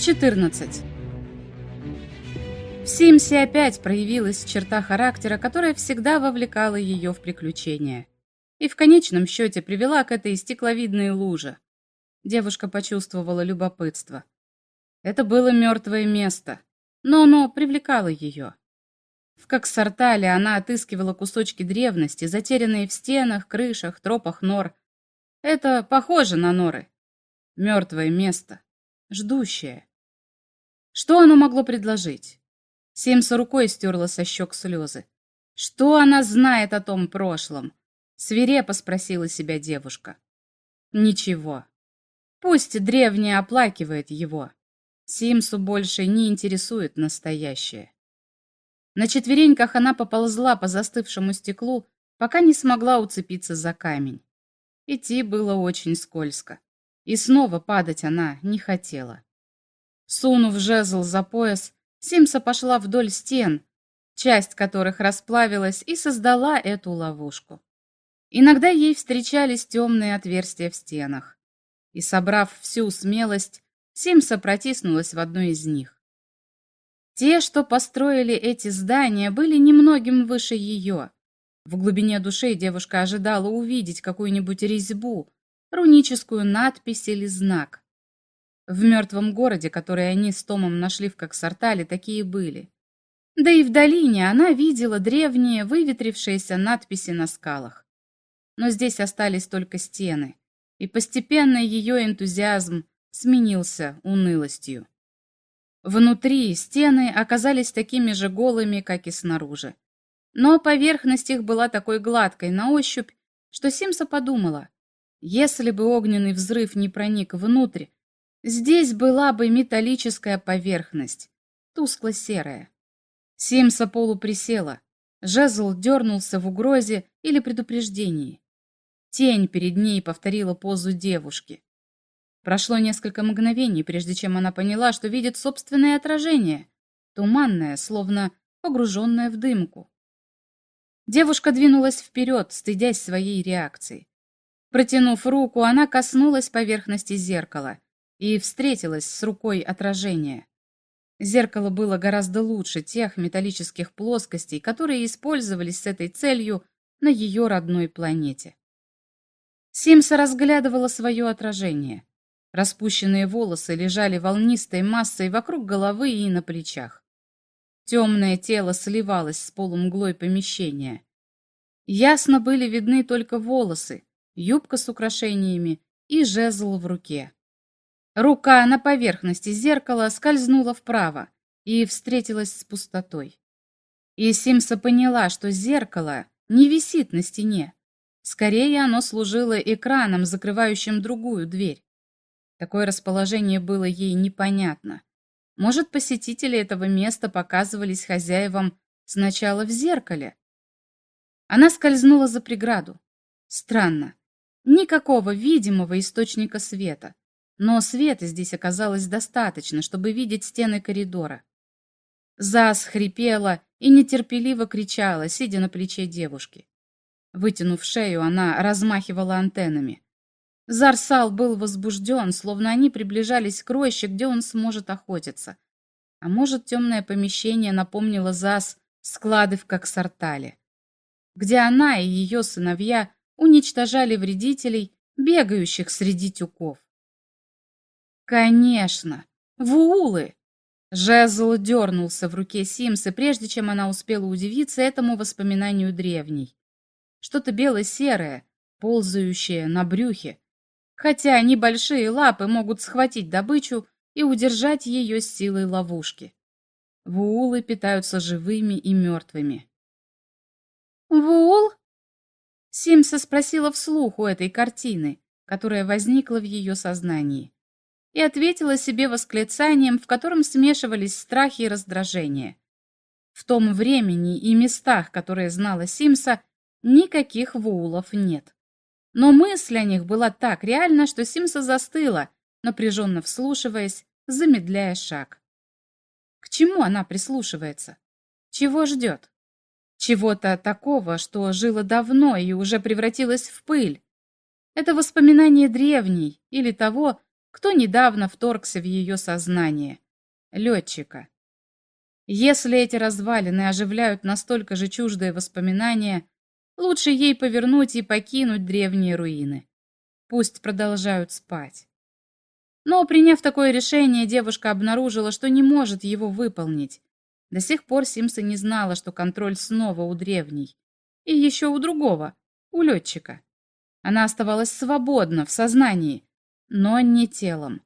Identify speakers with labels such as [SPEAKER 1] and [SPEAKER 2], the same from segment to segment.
[SPEAKER 1] 14. В Симсе опять проявилась черта характера, которая всегда вовлекала ее в приключения. И в конечном счете привела к этой стекловидной луже. Девушка почувствовала любопытство. Это было мертвое место, но оно привлекало ее. В Коксартале она отыскивала кусочки древности, затерянные в стенах, крышах, тропах нор. Это похоже на норы. Мертвое место, ждущее. Что оно могло предложить? Симса рукой стерла со щек слезы. Что она знает о том прошлом? Свирепо спросила себя девушка. Ничего. Пусть древнее оплакивает его. Симсу больше не интересует настоящее. На четвереньках она поползла по застывшему стеклу, пока не смогла уцепиться за камень. Идти было очень скользко. И снова падать она не хотела. Сунув жезл за пояс, Симса пошла вдоль стен, часть которых расплавилась и создала эту ловушку. Иногда ей встречались темные отверстия в стенах. И, собрав всю смелость, Симса протиснулась в одно из них. Те, что построили эти здания, были немногим выше ее. В глубине души девушка ожидала увидеть какую-нибудь резьбу, руническую надпись или знак. В мертвом городе, который они с Томом нашли в Коксартале, такие были. Да и в долине она видела древние, выветрившиеся надписи на скалах. Но здесь остались только стены, и постепенно ее энтузиазм сменился унылостью. Внутри стены оказались такими же голыми, как и снаружи. Но поверхность их была такой гладкой на ощупь, что Симса подумала, если бы огненный взрыв не проник внутрь, Здесь была бы металлическая поверхность, тускло-серая. Симса полуприсела. Жезл дернулся в угрозе или предупреждении. Тень перед ней повторила позу девушки. Прошло несколько мгновений, прежде чем она поняла, что видит собственное отражение, туманное, словно погруженное в дымку. Девушка двинулась вперед, стыдясь своей реакции. Протянув руку, она коснулась поверхности зеркала — и встретилась с рукой отражения. Зеркало было гораздо лучше тех металлических плоскостей, которые использовались с этой целью на ее родной планете. Симса разглядывала свое отражение. Распущенные волосы лежали волнистой массой вокруг головы и на плечах. Темное тело сливалось с полумглой помещения. Ясно были видны только волосы, юбка с украшениями и жезл в руке. Рука на поверхности зеркала скользнула вправо и встретилась с пустотой. И Симса поняла, что зеркало не висит на стене. Скорее, оно служило экраном, закрывающим другую дверь. Такое расположение было ей непонятно. Может, посетители этого места показывались хозяевам сначала в зеркале? Она скользнула за преграду. Странно. Никакого видимого источника света но света здесь оказалось достаточно, чтобы видеть стены коридора. Зас хрипела и нетерпеливо кричала, сидя на плече девушки. Вытянув шею, она размахивала антеннами. Зарсал был возбужден, словно они приближались к роще, где он сможет охотиться. А может, темное помещение напомнило Зас склады в Коксартале, где она и ее сыновья уничтожали вредителей, бегающих среди тюков. Конечно! Вуулы! Жезл дернулся в руке Симсы, прежде чем она успела удивиться этому воспоминанию древней. Что-то бело-серое, ползающее на брюхе. Хотя небольшие лапы могут схватить добычу и удержать ее с силой ловушки. Вуулы питаются живыми и мертвыми. «Вуул?» Симса спросила вслух у этой картины, которая возникла в ее сознании и ответила себе восклицанием, в котором смешивались страхи и раздражение. В том времени и местах, которые знала Симса, никаких вуулов нет. Но мысль о них была так реальна, что Симса застыла, напряженно вслушиваясь, замедляя шаг. К чему она прислушивается? Чего ждет? Чего-то такого, что жило давно и уже превратилось в пыль. Это воспоминание древней или того, кто недавно вторгся в ее сознание — летчика. Если эти развалины оживляют настолько же чуждые воспоминания, лучше ей повернуть и покинуть древние руины. Пусть продолжают спать. Но, приняв такое решение, девушка обнаружила, что не может его выполнить. До сих пор Симса не знала, что контроль снова у древней. И еще у другого, у летчика. Она оставалась свободна в сознании, но не телом.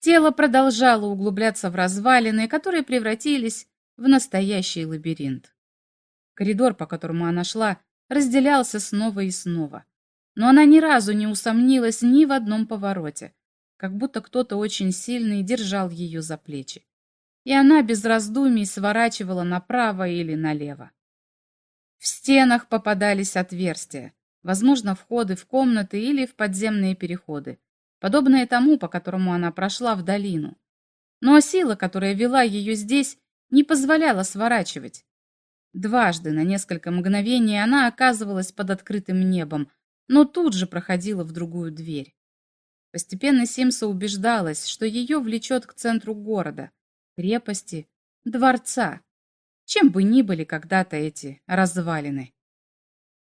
[SPEAKER 1] Тело продолжало углубляться в развалины, которые превратились в настоящий лабиринт. Коридор, по которому она шла, разделялся снова и снова. Но она ни разу не усомнилась ни в одном повороте, как будто кто-то очень сильный держал ее за плечи. И она без раздумий сворачивала направо или налево. В стенах попадались отверстия, возможно, входы в комнаты или в подземные переходы, подобные тому, по которому она прошла в долину. Но сила, которая вела ее здесь, не позволяла сворачивать. Дважды на несколько мгновений она оказывалась под открытым небом, но тут же проходила в другую дверь. Постепенно Симса убеждалась, что ее влечет к центру города, крепости, дворца, чем бы ни были когда-то эти развалины.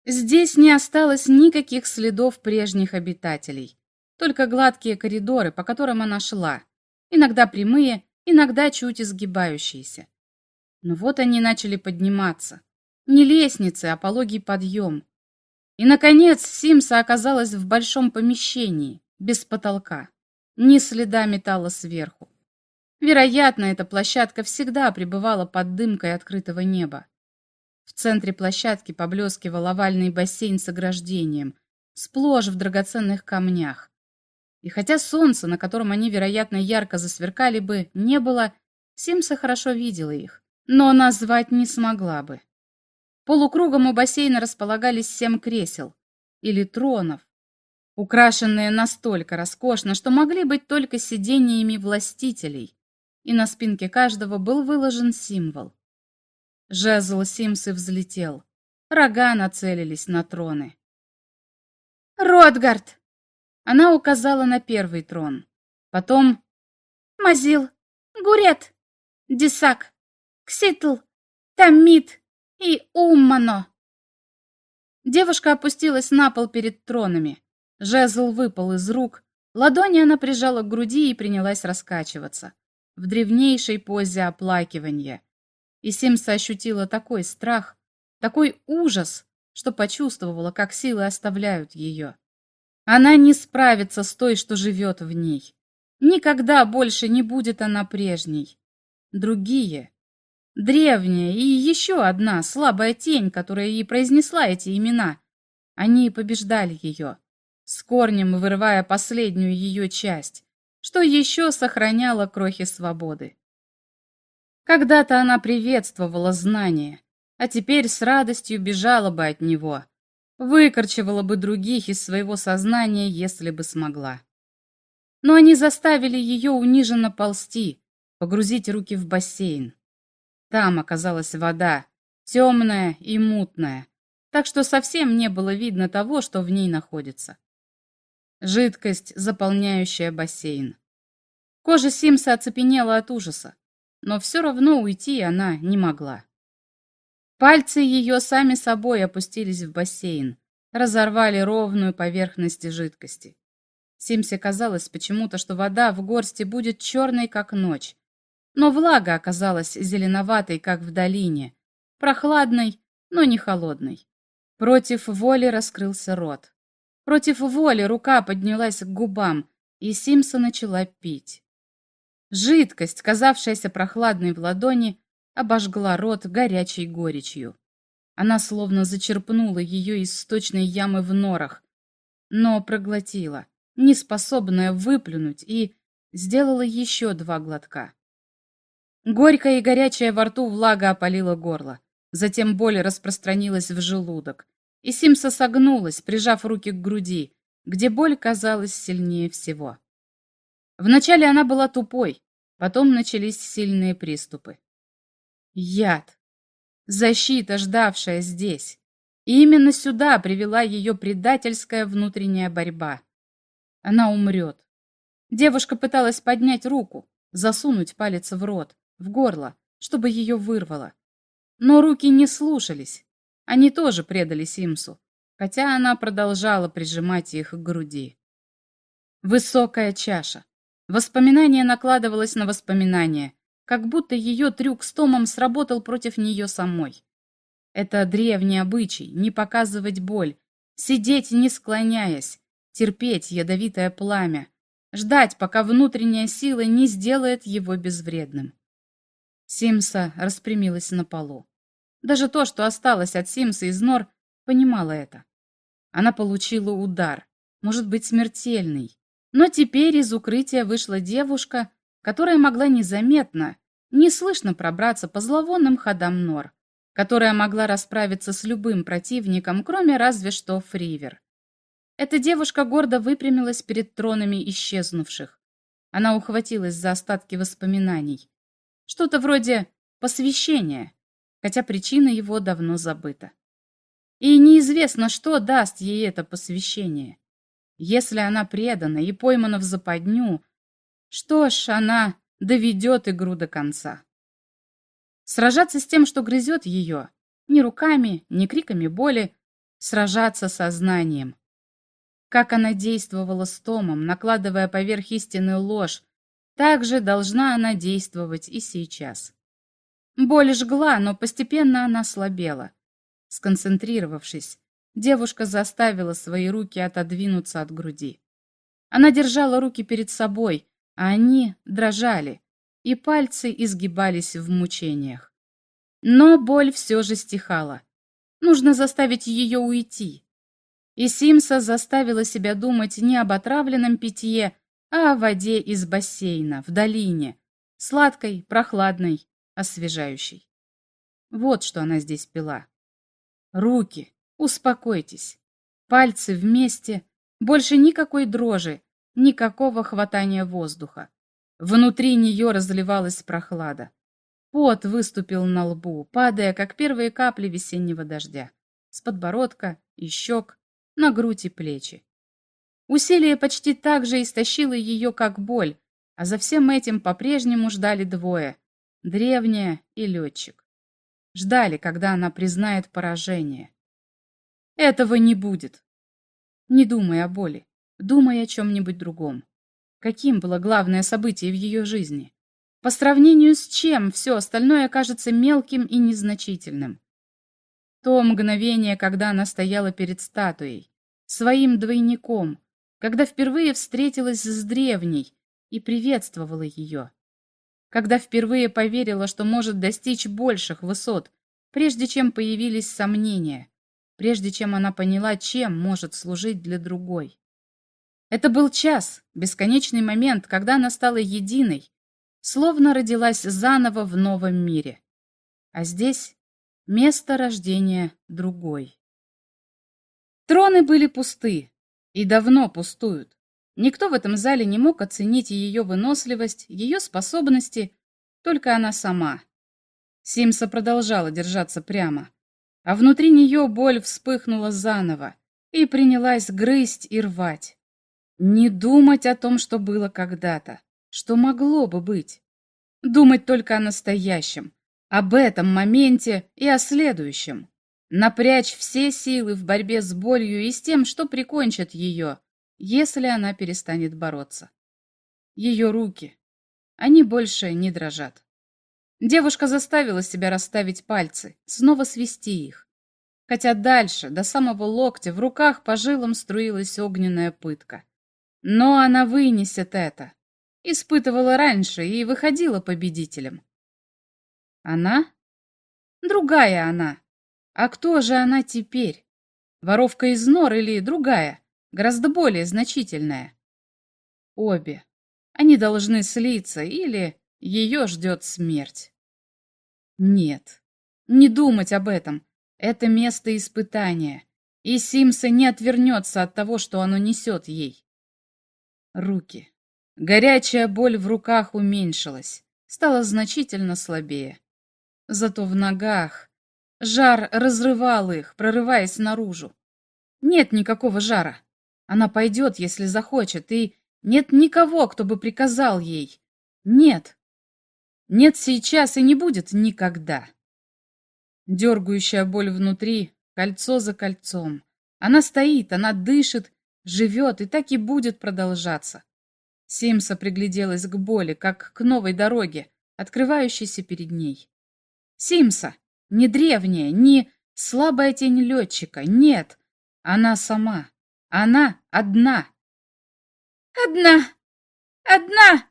[SPEAKER 1] Здесь не осталось никаких следов прежних обитателей, только гладкие коридоры, по которым она шла, иногда прямые, иногда чуть изгибающиеся. Но вот они начали подниматься. Не лестницы, а пологий подъем. И, наконец, Симса оказалась в большом помещении, без потолка, ни следа металла сверху. Вероятно, эта площадка всегда пребывала под дымкой открытого неба. В центре площадки поблескивал овальный бассейн с ограждением, сплошь в драгоценных камнях. И хотя солнца, на котором они, вероятно, ярко засверкали бы, не было, Симса хорошо видела их, но назвать не смогла бы. Полукругом у бассейна располагались семь кресел, или тронов, украшенные настолько роскошно, что могли быть только сидениями властителей, и на спинке каждого был выложен символ. Жезл Симсы взлетел, рога нацелились на троны. «Ротгард!» Она указала на первый трон. Потом Мазил, Гурет, Дисак, Кситл, Тамид и Уммано. Девушка опустилась на пол перед тронами. Жезл выпал из рук. Ладони она прижала к груди и принялась раскачиваться. В древнейшей позе оплакивания. И Симса ощутила такой страх, такой ужас, что почувствовала, как силы оставляют ее. Она не справится с той, что живет в ней. Никогда больше не будет она прежней. Другие. Древняя и еще одна слабая тень, которая ей произнесла эти имена. Они побеждали ее, с корнем вырывая последнюю ее часть, что еще сохраняло крохи свободы. Когда-то она приветствовала знание, а теперь с радостью бежала бы от него, выкорчевала бы других из своего сознания, если бы смогла. Но они заставили ее униженно ползти, погрузить руки в бассейн. Там оказалась вода, темная и мутная, так что совсем не было видно того, что в ней находится. Жидкость, заполняющая бассейн. Кожа Симса оцепенела от ужаса, но все равно уйти она не могла. Пальцы ее сами собой опустились в бассейн, разорвали ровную поверхность жидкости. Симсе казалось почему-то, что вода в горсти будет черной, как ночь. Но влага оказалась зеленоватой, как в долине, прохладной, но не холодной. Против воли раскрылся рот. Против воли рука поднялась к губам, и Симса начала пить. Жидкость, казавшаяся прохладной в ладони, обожгла рот горячей горечью. Она словно зачерпнула ее из сточной ямы в норах, но проглотила, неспособная выплюнуть, и сделала еще два глотка. Горькая и горячая во рту влага опалила горло. Затем боль распространилась в желудок. И Симса согнулась, прижав руки к груди, где боль казалась сильнее всего. Вначале она была тупой, потом начались сильные приступы. Яд. Защита, ждавшая здесь. И именно сюда привела ее предательская внутренняя борьба. Она умрет. Девушка пыталась поднять руку, засунуть палец в рот, в горло, чтобы ее вырвало. Но руки не слушались. Они тоже предали Симсу, хотя она продолжала прижимать их к груди. Высокая чаша. Воспоминание накладывалось на воспоминание, как будто ее трюк с Томом сработал против нее самой. Это древний обычай — не показывать боль, сидеть не склоняясь, терпеть ядовитое пламя, ждать, пока внутренняя сила не сделает его безвредным. Симса распрямилась на полу. Даже то, что осталось от Симса из нор, понимала это. Она получила удар, может быть, смертельный. Но теперь из укрытия вышла девушка, которая могла незаметно, неслышно пробраться по зловонным ходам нор, которая могла расправиться с любым противником, кроме разве что Фривер. Эта девушка гордо выпрямилась перед тронами исчезнувших. Она ухватилась за остатки воспоминаний. Что-то вроде посвящения, хотя причина его давно забыта. И неизвестно, что даст ей это посвящение. Если она предана и поймана в западню, что ж, она доведет игру до конца. Сражаться с тем, что грызет ее, ни руками, ни криками боли, сражаться сознанием. Как она действовала с Томом, накладывая поверх истины ложь, так же должна она действовать и сейчас. Боль жгла, но постепенно она слабела. Сконцентрировавшись, девушка заставила свои руки отодвинуться от груди. Она держала руки перед собой, они дрожали, и пальцы изгибались в мучениях. Но боль все же стихала. Нужно заставить ее уйти. И Симса заставила себя думать не об отравленном питье, а о воде из бассейна, в долине, сладкой, прохладной, освежающей. Вот что она здесь пила. Руки, успокойтесь. Пальцы вместе, больше никакой дрожи, никакого хватания воздуха. Внутри нее разливалась прохлада. Пот выступил на лбу, падая, как первые капли весеннего дождя, с подбородка и щек, на грудь и плечи. Усилие почти так же истощило ее, как боль, а за всем этим по-прежнему ждали двое — древняя и летчик. Ждали, когда она признает поражение. Этого не будет. Не думай о боли, думай о чем-нибудь другом. Каким было главное событие в ее жизни? По сравнению с чем все остальное кажется мелким и незначительным. То мгновение, когда она стояла перед статуей, своим двойником, когда впервые встретилась с древней и приветствовала ее, когда впервые поверила, что может достичь больших высот, прежде чем появились сомнения, прежде чем она поняла, чем может служить для другой. Это был час, бесконечный момент, когда она стала единой, словно родилась заново в новом мире. А здесь место рождения другой. Троны были пусты, и давно пустуют. Никто в этом зале не мог оценить ее выносливость, ее способности, только она сама. Симса продолжала держаться прямо, а внутри нее боль вспыхнула заново и принялась грызть и рвать. Не думать о том, что было когда-то, что могло бы быть. Думать только о настоящем, об этом моменте и о следующем. Напрячь все силы в борьбе с болью и с тем, что прикончит ее, если она перестанет бороться. Ее руки. Они больше не дрожат. Девушка заставила себя расставить пальцы, снова свести их. Хотя дальше, до самого локтя, в руках по жилам струилась огненная пытка. Но она вынесет это. Испытывала раньше и выходила победителем. Она? Другая она. А кто же она теперь? Воровка из нор или другая, гораздо более значительная? Обе. Они должны слиться или ее ждет смерть. Нет, не думать об этом. Это место испытания, и Симса не отвернется от того, что оно несет ей. Руки. Горячая боль в руках уменьшилась, стала значительно слабее. Зато в ногах Жар разрывал их, прорываясь наружу. Нет никакого жара. Она пойдет, если захочет, и Нет никого, кто бы приказал ей. Нет. Нет сейчас и не будет никогда. Дергающая боль внутри, кольцо за кольцом. Она стоит, она дышит, живет и так и будет продолжаться. Симса пригляделась к боли, как к новой дороге, открывающейся перед ней. Симса, не древняя, не слабая тень летчика, нет, она сама, она одна.
[SPEAKER 2] Одна, одна,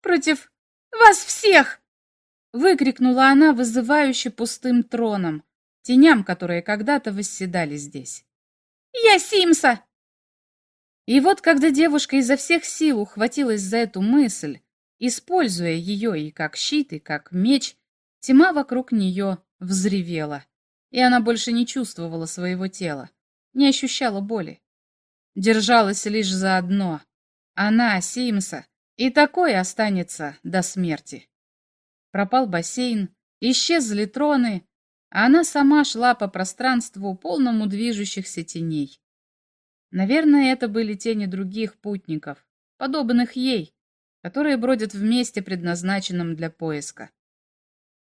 [SPEAKER 2] против вас всех!
[SPEAKER 1] Выкрикнула она, вызывающе пустым троном, теням, которые когда-то восседали здесь.
[SPEAKER 2] «Я Симса!»
[SPEAKER 1] И вот когда девушка изо всех сил ухватилась за эту мысль, используя ее и как щит, и как меч, тьма вокруг нее взревела, и она больше не чувствовала своего тела, не ощущала боли. Держалась лишь за одно. Она, Симса, и такое останется до смерти. Пропал бассейн, исчезли троны, а она сама шла по пространству, полному движущихся теней. Наверное, это были тени других путников, подобных ей, которые бродят в месте, предназначенном для поиска.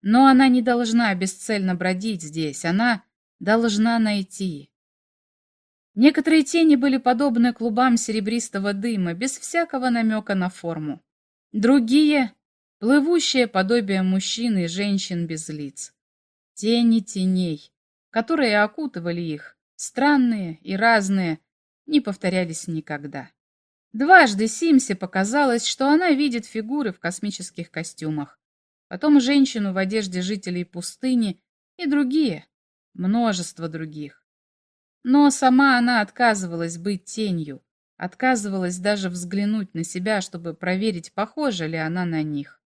[SPEAKER 1] Но она не должна бесцельно бродить здесь, она должна найти. Некоторые тени были подобны клубам серебристого дыма, без всякого намека на форму. Другие — плывущее подобие мужчин и женщин без лиц. Тени теней, которые окутывали их, странные и разные, не повторялись никогда. Дважды Симсе показалось, что она видит фигуры в космических костюмах, потом женщину в одежде жителей пустыни и другие, множество других. Но сама она отказывалась быть тенью, отказывалась даже взглянуть на себя, чтобы проверить, похожа ли она на них.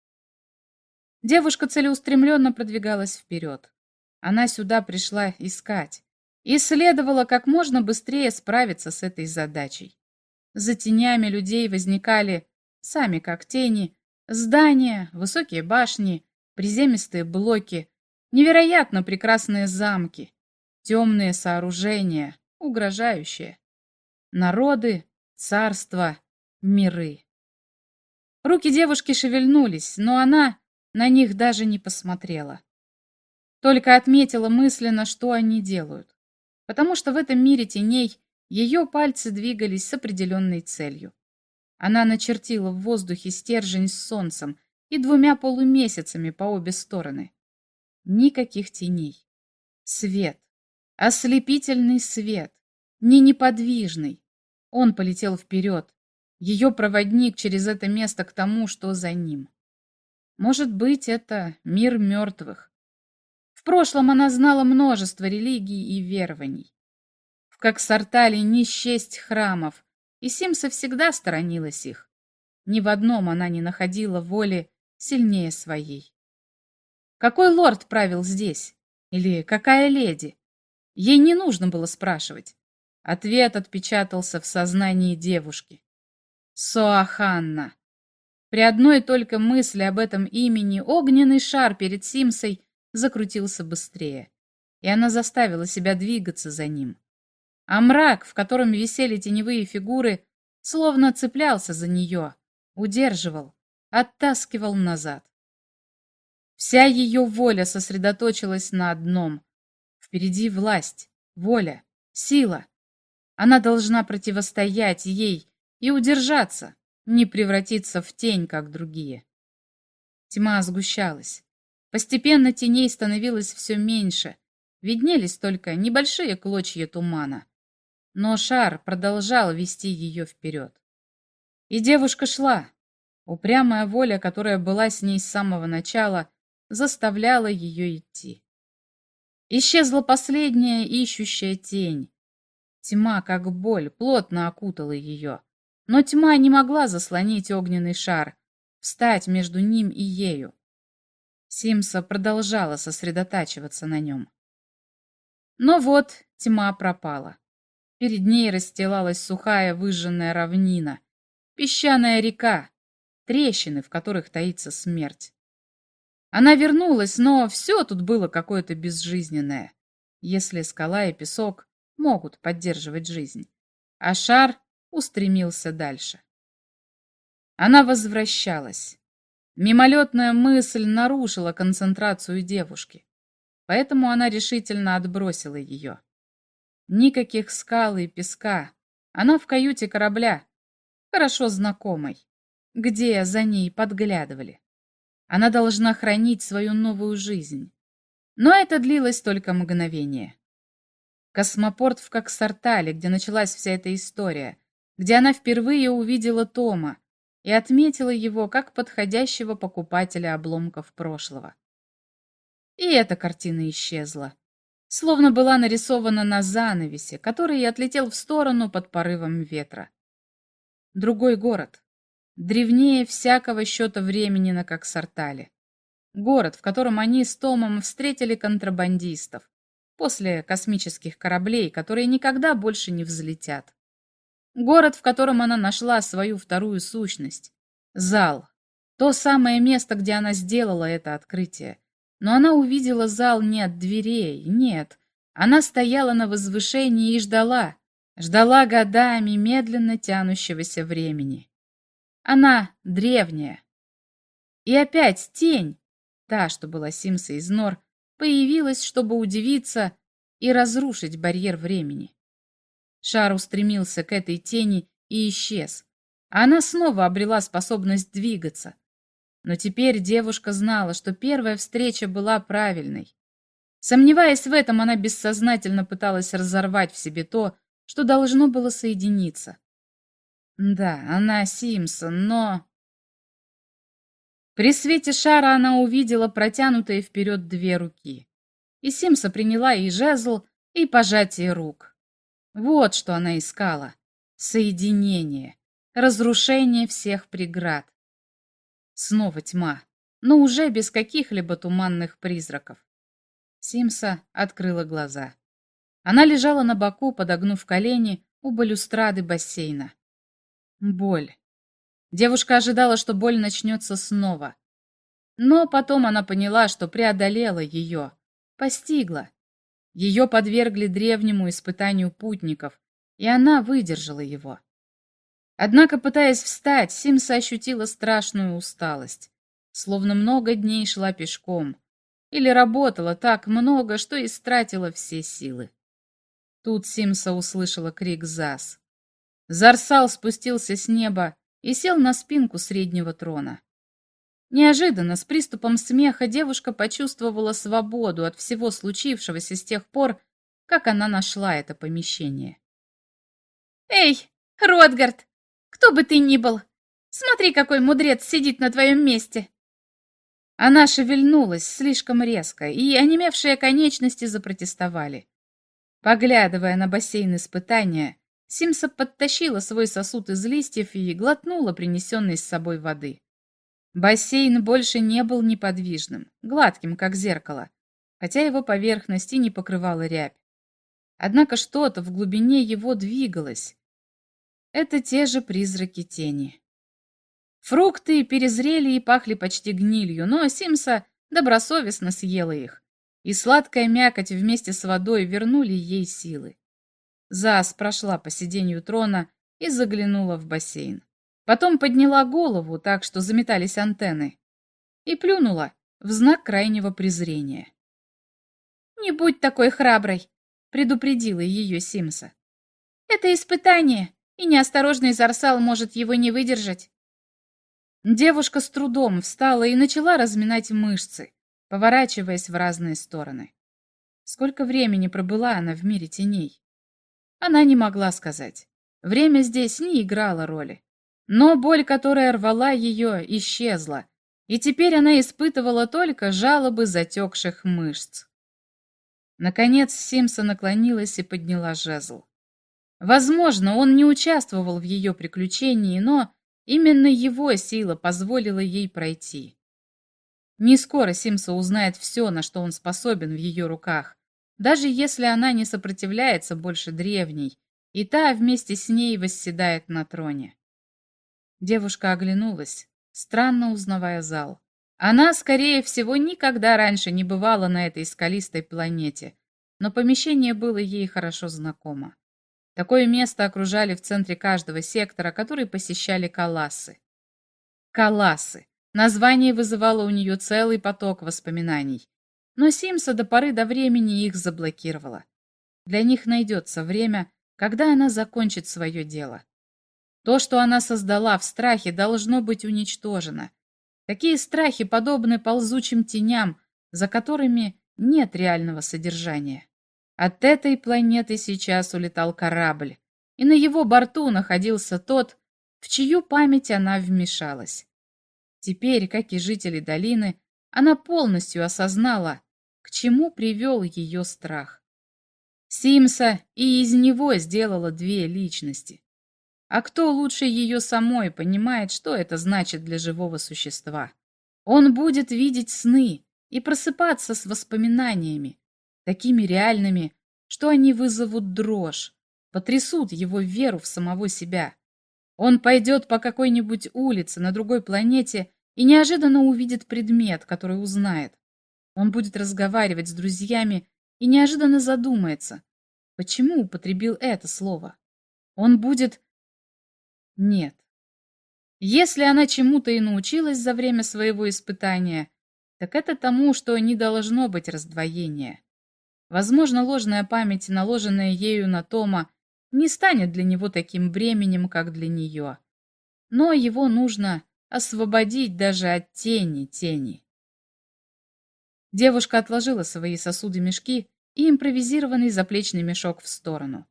[SPEAKER 1] Девушка целеустремленно продвигалась вперед. Она сюда пришла искать, и следовало как можно быстрее справиться с этой задачей. За тенями людей возникали, сами как тени, здания, высокие башни, приземистые блоки, невероятно прекрасные замки, темные сооружения, угрожающие. Народы, царства, миры. Руки девушки шевельнулись, но она на них даже не посмотрела. Только отметила мысленно, что они делают потому что в этом мире теней ее пальцы двигались с определенной целью. Она начертила в воздухе стержень с солнцем и двумя полумесяцами по обе стороны. Никаких теней. Свет. Ослепительный свет. Не неподвижный. Он полетел вперед. Ее проводник через это место к тому, что за ним. Может быть, это мир мертвых, прошлом она знала множество религий и верований. В Коксартале не счесть храмов, и Симса всегда сторонилась их. Ни в одном она не находила воли сильнее своей. Какой лорд правил здесь? Или какая леди? Ей не нужно было спрашивать. Ответ отпечатался в сознании девушки. Соаханна. При одной только мысли об этом имени огненный шар перед Симсой закрутился быстрее, и она заставила себя двигаться за ним. А мрак, в котором висели теневые фигуры, словно цеплялся за нее, удерживал, оттаскивал назад. Вся ее воля сосредоточилась на одном. Впереди власть, воля, сила. Она должна противостоять ей и удержаться, не превратиться в тень, как другие. Тьма сгущалась. Постепенно теней становилось все меньше, виднелись только небольшие клочья тумана. Но шар продолжал вести ее вперед. И девушка шла. Упрямая воля, которая была с ней с самого начала, заставляла ее идти. Исчезла последняя ищущая тень. Тьма, как боль, плотно окутала ее. Но тьма не могла заслонить огненный шар, встать между ним и ею. Симса продолжала сосредотачиваться на нем. Но вот тьма пропала. Перед ней расстилалась сухая выжженная равнина, песчаная река, трещины, в которых таится смерть. Она вернулась, но все тут было какое-то безжизненное, если скала и песок могут поддерживать жизнь. А шар устремился дальше. Она возвращалась. Мимолетная мысль нарушила концентрацию девушки, поэтому она решительно отбросила ее. Никаких скал и песка. Она в каюте корабля, хорошо знакомой, где за ней подглядывали. Она должна хранить свою новую жизнь. Но это длилось только мгновение. Космопорт в Коксартале, где началась вся эта история, где она впервые увидела Тома и отметила его как подходящего покупателя обломков прошлого. И эта картина исчезла, словно была нарисована на занавесе, который отлетел в сторону под порывом ветра. Другой город, древнее всякого счета времени на Коксартале. Город, в котором они с Томом встретили контрабандистов после космических кораблей, которые никогда больше не взлетят. Город, в котором она нашла свою вторую сущность. Зал. То самое место, где она сделала это открытие. Но она увидела зал не от дверей, нет. Она стояла на возвышении и ждала. Ждала годами медленно тянущегося времени. Она древняя. И опять тень, та, что была Симса из нор, появилась, чтобы удивиться и разрушить барьер времени. Шар устремился к этой тени и исчез. Она снова обрела способность двигаться. Но теперь девушка знала, что первая встреча была правильной. Сомневаясь в этом, она бессознательно пыталась разорвать в себе то, что должно было соединиться. Да, она Симсон, но... При свете шара она увидела протянутые вперед две руки. И Симса приняла и жезл, и пожатие рук. Вот что она искала. Соединение. Разрушение всех преград. Снова тьма, но уже без каких-либо туманных призраков. Симса открыла глаза. Она лежала на боку, подогнув колени у балюстрады бассейна. Боль. Девушка ожидала, что боль начнется снова. Но потом она поняла, что преодолела ее, постигла. Ее подвергли древнему испытанию путников, и она выдержала его. Однако, пытаясь встать, Симса ощутила страшную усталость, словно много дней шла пешком, или работала так много, что истратила все силы. Тут Симса услышала крик Зас. Зарсал спустился с неба и сел на спинку среднего трона. Неожиданно, с приступом смеха, девушка почувствовала свободу от всего случившегося с тех пор, как она нашла это помещение.
[SPEAKER 2] «Эй, Ротгард, кто бы ты ни был, смотри, какой мудрец сидит на твоем месте!»
[SPEAKER 1] Она шевельнулась слишком резко, и онемевшие конечности запротестовали. Поглядывая на бассейн испытания, Симса подтащила свой сосуд из листьев и глотнула принесенной с собой воды. Бассейн больше не был неподвижным, гладким, как зеркало, хотя его поверхность и не покрывала рябь. Однако что-то в глубине его двигалось. Это те же призраки тени. Фрукты перезрели и пахли почти гнилью, но Симса добросовестно съела их, и сладкая мякоть вместе с водой вернули ей силы. Зас прошла по сиденью трона и заглянула в бассейн. Потом подняла голову так, что заметались антенны, и плюнула в знак крайнего презрения.
[SPEAKER 2] «Не будь такой храброй», — предупредила ее Симса. «Это испытание, и неосторожный Зарсал может его не выдержать».
[SPEAKER 1] Девушка с трудом встала и начала разминать мышцы, поворачиваясь в разные стороны. Сколько времени пробыла она в мире теней? Она не могла сказать. Время здесь не играло роли. Но боль, которая рвала ее, исчезла, и теперь она испытывала только жалобы затекших мышц. Наконец Симса наклонилась и подняла жезл. Возможно, он не участвовал в ее приключении, но именно его сила позволила ей пройти. Не скоро Симса узнает все, на что он способен в ее руках, даже если она не сопротивляется больше древней, и та вместе с ней восседает на троне. Девушка оглянулась, странно узнавая зал. Она, скорее всего, никогда раньше не бывала на этой скалистой планете, но помещение было ей хорошо знакомо. Такое место окружали в центре каждого сектора, который посещали каласы. Каласы. Название вызывало у нее целый поток воспоминаний. Но Симса до поры до времени их заблокировала. Для них найдется время, когда она закончит свое дело. То, что она создала в страхе, должно быть уничтожено. Такие страхи подобны ползучим теням, за которыми нет реального содержания. От этой планеты сейчас улетал корабль, и на его борту находился тот, в чью память она вмешалась. Теперь, как и жители долины, она полностью осознала, к чему привел ее страх. Симса и из него сделала две личности. А кто лучше ее самой понимает, что это значит для живого существа? Он будет видеть сны и просыпаться с воспоминаниями, такими реальными, что они вызовут дрожь, потрясут его веру в самого себя. Он пойдет по какой-нибудь улице на другой планете и неожиданно увидит предмет, который узнает. Он будет разговаривать с друзьями и неожиданно задумается, почему употребил это слово. Он будет нет. Если она чему-то и научилась за время своего испытания, так это тому, что не должно быть раздвоения. Возможно, ложная память, наложенная ею на Тома, не станет для него таким бременем, как для нее. Но его нужно освободить даже от тени тени. Девушка отложила свои сосуды-мешки и импровизированный заплечный мешок в сторону.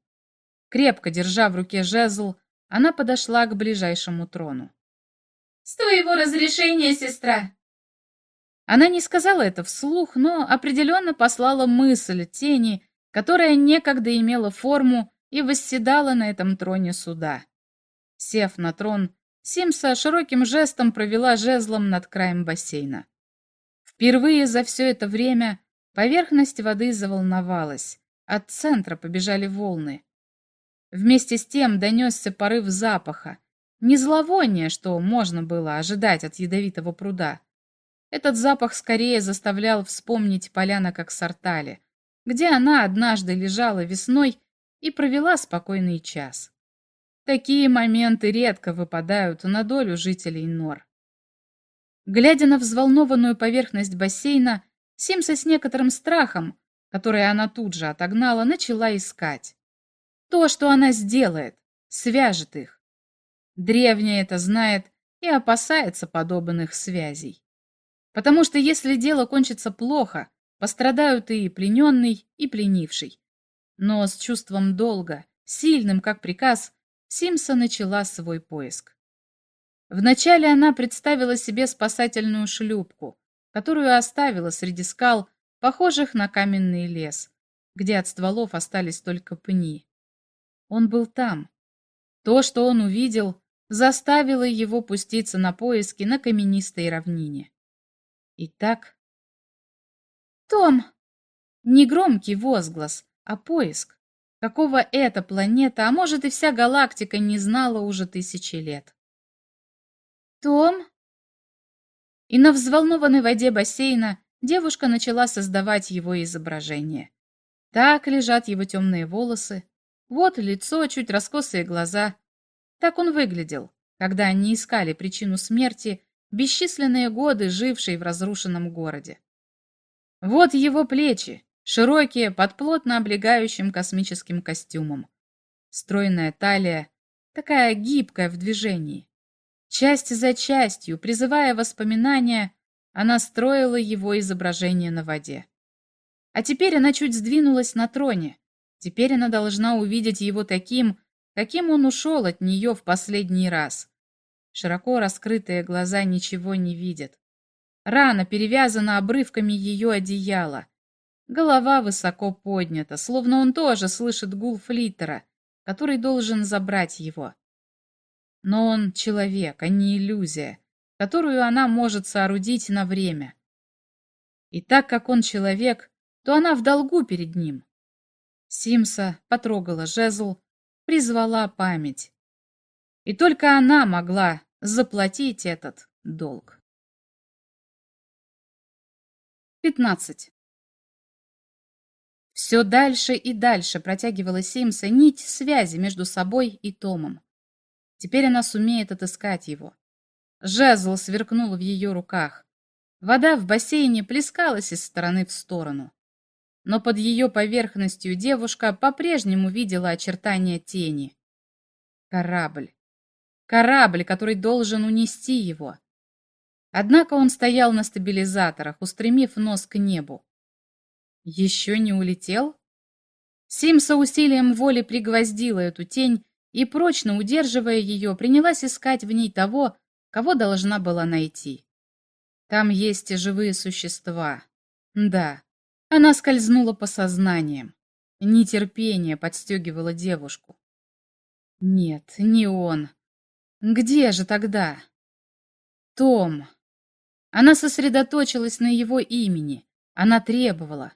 [SPEAKER 1] Крепко держа в руке жезл, она подошла к ближайшему трону.
[SPEAKER 2] «С твоего разрешения, сестра!»
[SPEAKER 1] Она не сказала это вслух, но определенно послала мысль тени, которая некогда имела форму и восседала на этом троне суда. Сев на трон, Симса широким жестом провела жезлом над краем бассейна. Впервые за все это время поверхность воды заволновалась, от центра побежали волны. Вместе с тем донесся порыв запаха. Не зловоние, что можно было ожидать от ядовитого пруда. Этот запах скорее заставлял вспомнить поляна как Сартали, где она однажды лежала весной и провела спокойный час. Такие моменты редко выпадают на долю жителей нор. Глядя на взволнованную поверхность бассейна, Симса с некоторым страхом, который она тут же отогнала, начала искать. То, что она сделает, свяжет их. Древняя это знает и опасается подобных связей. Потому что если дело кончится плохо, пострадают и плененный, и пленивший. Но с чувством долга, сильным как приказ, Симса начала свой поиск. Вначале она представила себе спасательную шлюпку, которую оставила среди скал, похожих на каменный лес, где от стволов остались только пни. Он был там. То, что он увидел, заставило его пуститься на поиски на каменистой равнине. Итак... Том! Не громкий возглас, а поиск, какого эта планета, а может и вся галактика не знала уже тысячи лет. Том? И на взволнованной воде бассейна девушка начала создавать его изображение. Так лежат его темные волосы, вот лицо, чуть раскосые глаза. Так он выглядел, когда они искали причину смерти, бесчисленные годы жившей в разрушенном городе. Вот его плечи, широкие, под плотно облегающим космическим костюмом. Стройная талия, такая гибкая в движении. Часть за частью, призывая воспоминания, она строила его изображение на воде. А теперь она чуть сдвинулась на троне, Теперь она должна увидеть его таким, каким он ушел от нее в последний раз. Широко раскрытые глаза ничего не видят. Рана перевязана обрывками ее одеяла. Голова высоко поднята, словно он тоже слышит гул флиттера, который должен забрать его. Но он человек, а не иллюзия, которую она может соорудить на время. И так как он человек, то она в долгу перед ним. Симса потрогала жезл, призвала память. И только она могла заплатить этот долг. 15. Все дальше и дальше протягивала Симса нить связи между собой и Томом. Теперь она сумеет отыскать его. Жезл сверкнул в ее руках. Вода в бассейне плескалась из стороны в сторону. Но под ее поверхностью девушка по-прежнему видела очертания тени. Корабль. Корабль, который должен унести его. Однако он стоял на стабилизаторах, устремив нос к небу. Еще не улетел? Симса усилием воли пригвоздила эту тень и, прочно удерживая ее, принялась искать в ней того, кого должна была найти. Там есть живые существа. Да, она скользнула по сознаниям. Нетерпение подстегивало девушку. Нет, не он. Где же тогда? Том. Она сосредоточилась на его имени. Она требовала.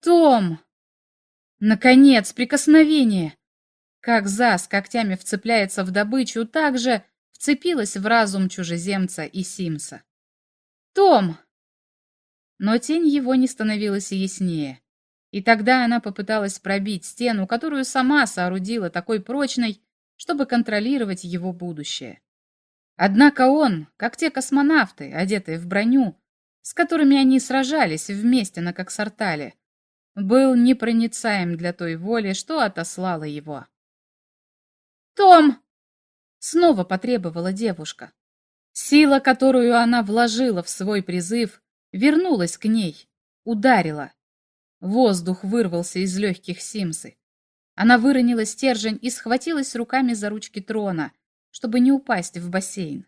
[SPEAKER 1] «Том!» Наконец, прикосновение! Как зас когтями вцепляется в добычу, так же вцепилась в разум чужеземца и Симса. «Том!» Но тень его не становилась яснее. И тогда она попыталась пробить стену, которую сама соорудила такой прочной, чтобы контролировать его будущее. Однако он, как те космонавты, одетые в броню, с которыми они сражались вместе на Коксартале, был непроницаем для той воли, что отослала его. «Том!» — снова потребовала девушка. Сила, которую она вложила в свой призыв, вернулась к ней, ударила. Воздух вырвался из легких Симсы. Она выронила стержень и схватилась руками за ручки трона, чтобы не упасть в бассейн.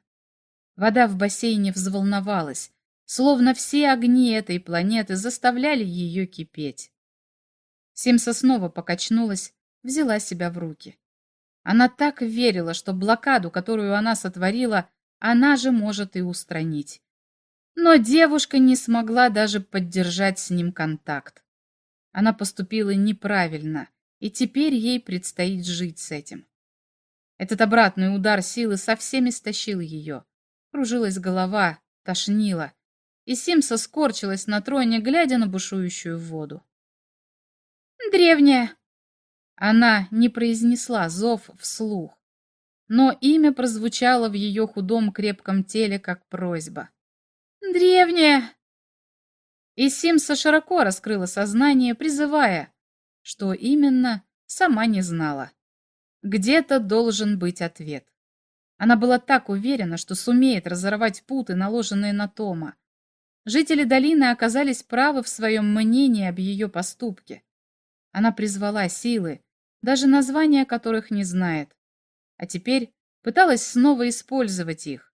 [SPEAKER 1] Вода в бассейне взволновалась, словно все огни этой планеты заставляли ее кипеть. Симса снова покачнулась, взяла себя в руки. Она так верила, что блокаду, которую она сотворила, она же может и устранить. Но девушка не смогла даже поддержать с ним контакт. Она поступила неправильно, и теперь ей предстоит жить с этим. Этот обратный удар силы совсем истощил ее. Кружилась голова, тошнила, и Симса скорчилась на троне, глядя на бушующую воду. «Древняя!» Она не произнесла зов вслух, но имя прозвучало в ее худом крепком теле как просьба. «Древняя!» И Симса широко раскрыла сознание, призывая, что именно, сама не знала. Где-то должен быть ответ. Она была так уверена, что сумеет разорвать путы, наложенные на Тома. Жители долины оказались правы в своем мнении об ее поступке. Она призвала силы, даже названия которых не знает. А теперь пыталась снова использовать их.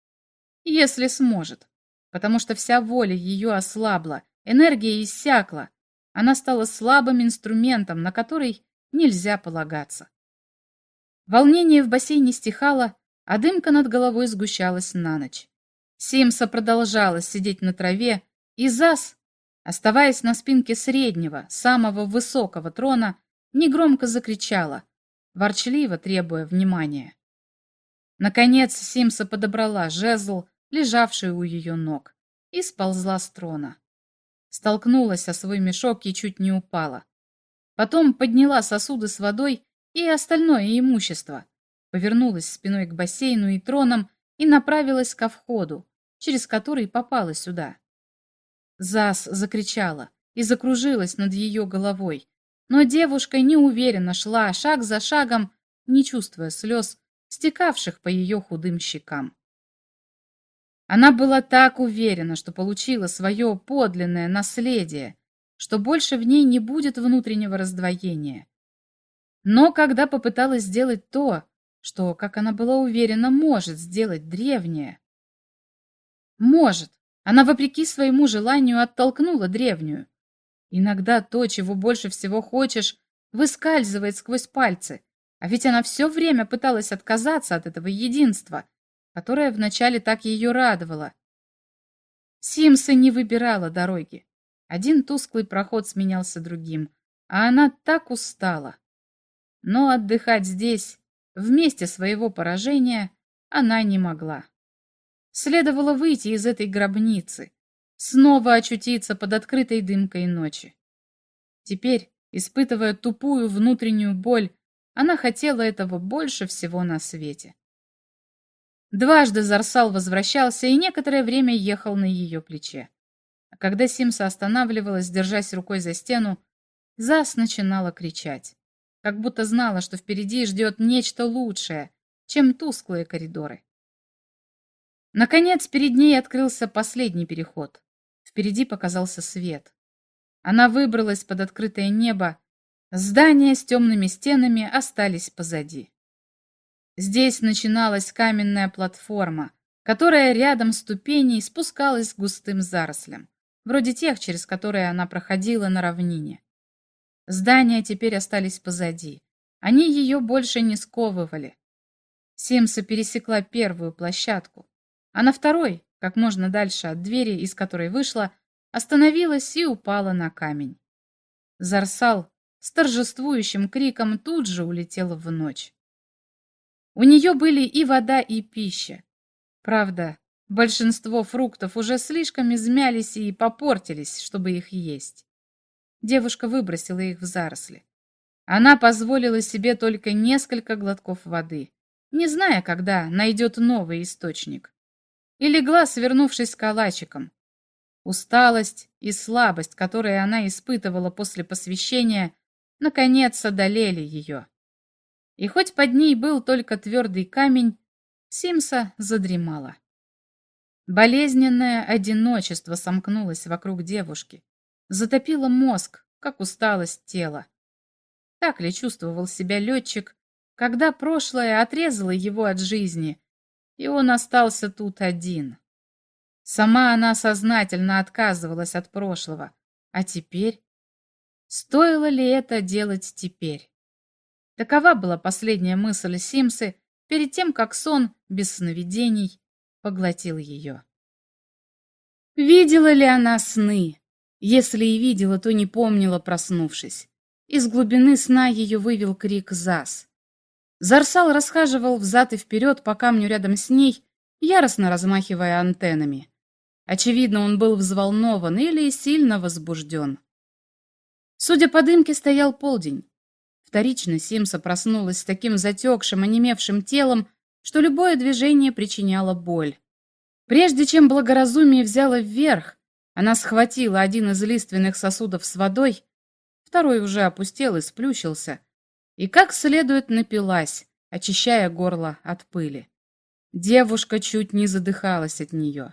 [SPEAKER 1] Если сможет. Потому что вся воля ее ослабла, энергия иссякла. Она стала слабым инструментом, на который нельзя полагаться. Волнение в бассейне стихало, а дымка над головой сгущалась на ночь. Симса продолжала сидеть на траве, и Зас, оставаясь на спинке среднего, самого высокого трона, негромко закричала, ворчливо требуя внимания. Наконец Симса подобрала жезл, лежавший у ее ног, и сползла с трона. Столкнулась о свой мешок и чуть не упала. Потом подняла сосуды с водой и остальное имущество, повернулась спиной к бассейну и тронам и направилась ко входу, через который попала сюда. Зас закричала и закружилась над ее головой, но девушка неуверенно шла шаг за шагом, не чувствуя слез, стекавших по ее худым щекам. Она была так уверена, что получила свое подлинное наследие, что больше в ней не будет внутреннего раздвоения. Но когда попыталась сделать то, что, как она была уверена, может сделать древняя, может, она, вопреки своему желанию, оттолкнула древнюю. Иногда то, чего больше всего хочешь, выскальзывает сквозь пальцы, а ведь она все время пыталась отказаться от этого единства, которое вначале так ее радовало. Симса не выбирала дороги. Один тусклый проход сменялся другим, а она так устала. Но отдыхать здесь, вместе своего поражения, она не могла. Следовало выйти из этой гробницы, снова очутиться под открытой дымкой ночи. Теперь, испытывая тупую внутреннюю боль, она хотела этого больше всего на свете. Дважды Зарсал возвращался и некоторое время ехал на ее плече. А когда Симса останавливалась, держась рукой за стену, Зас начинала кричать, как будто знала, что впереди ждет нечто лучшее, чем тусклые коридоры. Наконец, перед ней открылся последний переход. Впереди показался свет. Она выбралась под открытое небо. Здания с темными стенами остались позади. Здесь начиналась каменная платформа, которая рядом ступеней спускалась к густым зарослям, вроде тех, через которые она проходила на равнине. Здания теперь остались позади. Они ее больше не сковывали. Симса пересекла первую площадку, а на второй, как можно дальше от двери, из которой вышла, остановилась и упала на камень. Зарсал с торжествующим криком тут же улетела в ночь. У нее были и вода, и пища. Правда, большинство фруктов уже слишком измялись и попортились, чтобы их есть. Девушка выбросила их в заросли. Она позволила себе только несколько глотков воды, не зная, когда найдет новый источник. И легла, свернувшись калачиком. Усталость и слабость, которые она испытывала после посвящения, наконец одолели ее. И хоть под ней был только твердый камень, Симса задремала. Болезненное одиночество сомкнулось вокруг девушки, затопило мозг, как усталость тела. Так ли чувствовал себя летчик, когда прошлое отрезало его от жизни, и он остался тут один? Сама она сознательно отказывалась от прошлого, а теперь? Стоило ли это делать теперь? Такова была последняя мысль Симсы перед тем, как сон, без сновидений, поглотил ее. Видела ли она сны? Если и видела, то не помнила, проснувшись. Из глубины сна ее вывел крик «Зас!». Зарсал расхаживал взад и вперед по камню рядом с ней, яростно размахивая антеннами. Очевидно, он был взволнован или сильно возбужден. Судя по дымке, стоял полдень. Вторично Симса проснулась с таким затекшим, онемевшим телом, что любое движение причиняло боль. Прежде чем благоразумие взяло вверх, она схватила один из лиственных сосудов с водой, второй уже опустел и сплющился, и как следует напилась, очищая горло от пыли. Девушка чуть не задыхалась от нее.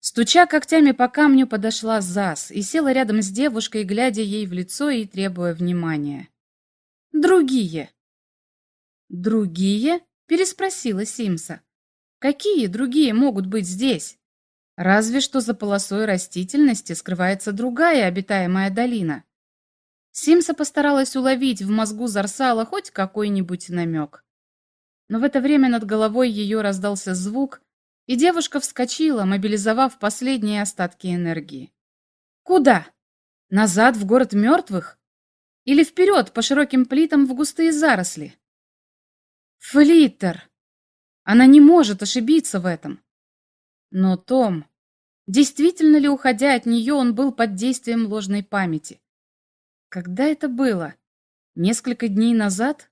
[SPEAKER 1] Стуча когтями по камню, подошла Зас и села рядом с девушкой, глядя ей в лицо и требуя внимания. Другие. Другие? Переспросила Симса. Какие другие могут быть здесь? Разве что за полосой растительности скрывается другая обитаемая долина. Симса постаралась уловить в мозгу Зарсала хоть какой-нибудь намек. Но в это время над головой ее раздался звук, и девушка вскочила, мобилизовав последние остатки энергии. Куда? Назад в город мертвых? Или вперед по широким плитам в густые заросли? Флиттер! Она не может ошибиться в этом. Но Том... Действительно ли, уходя от нее, он был под действием ложной памяти? Когда это было? Несколько дней назад?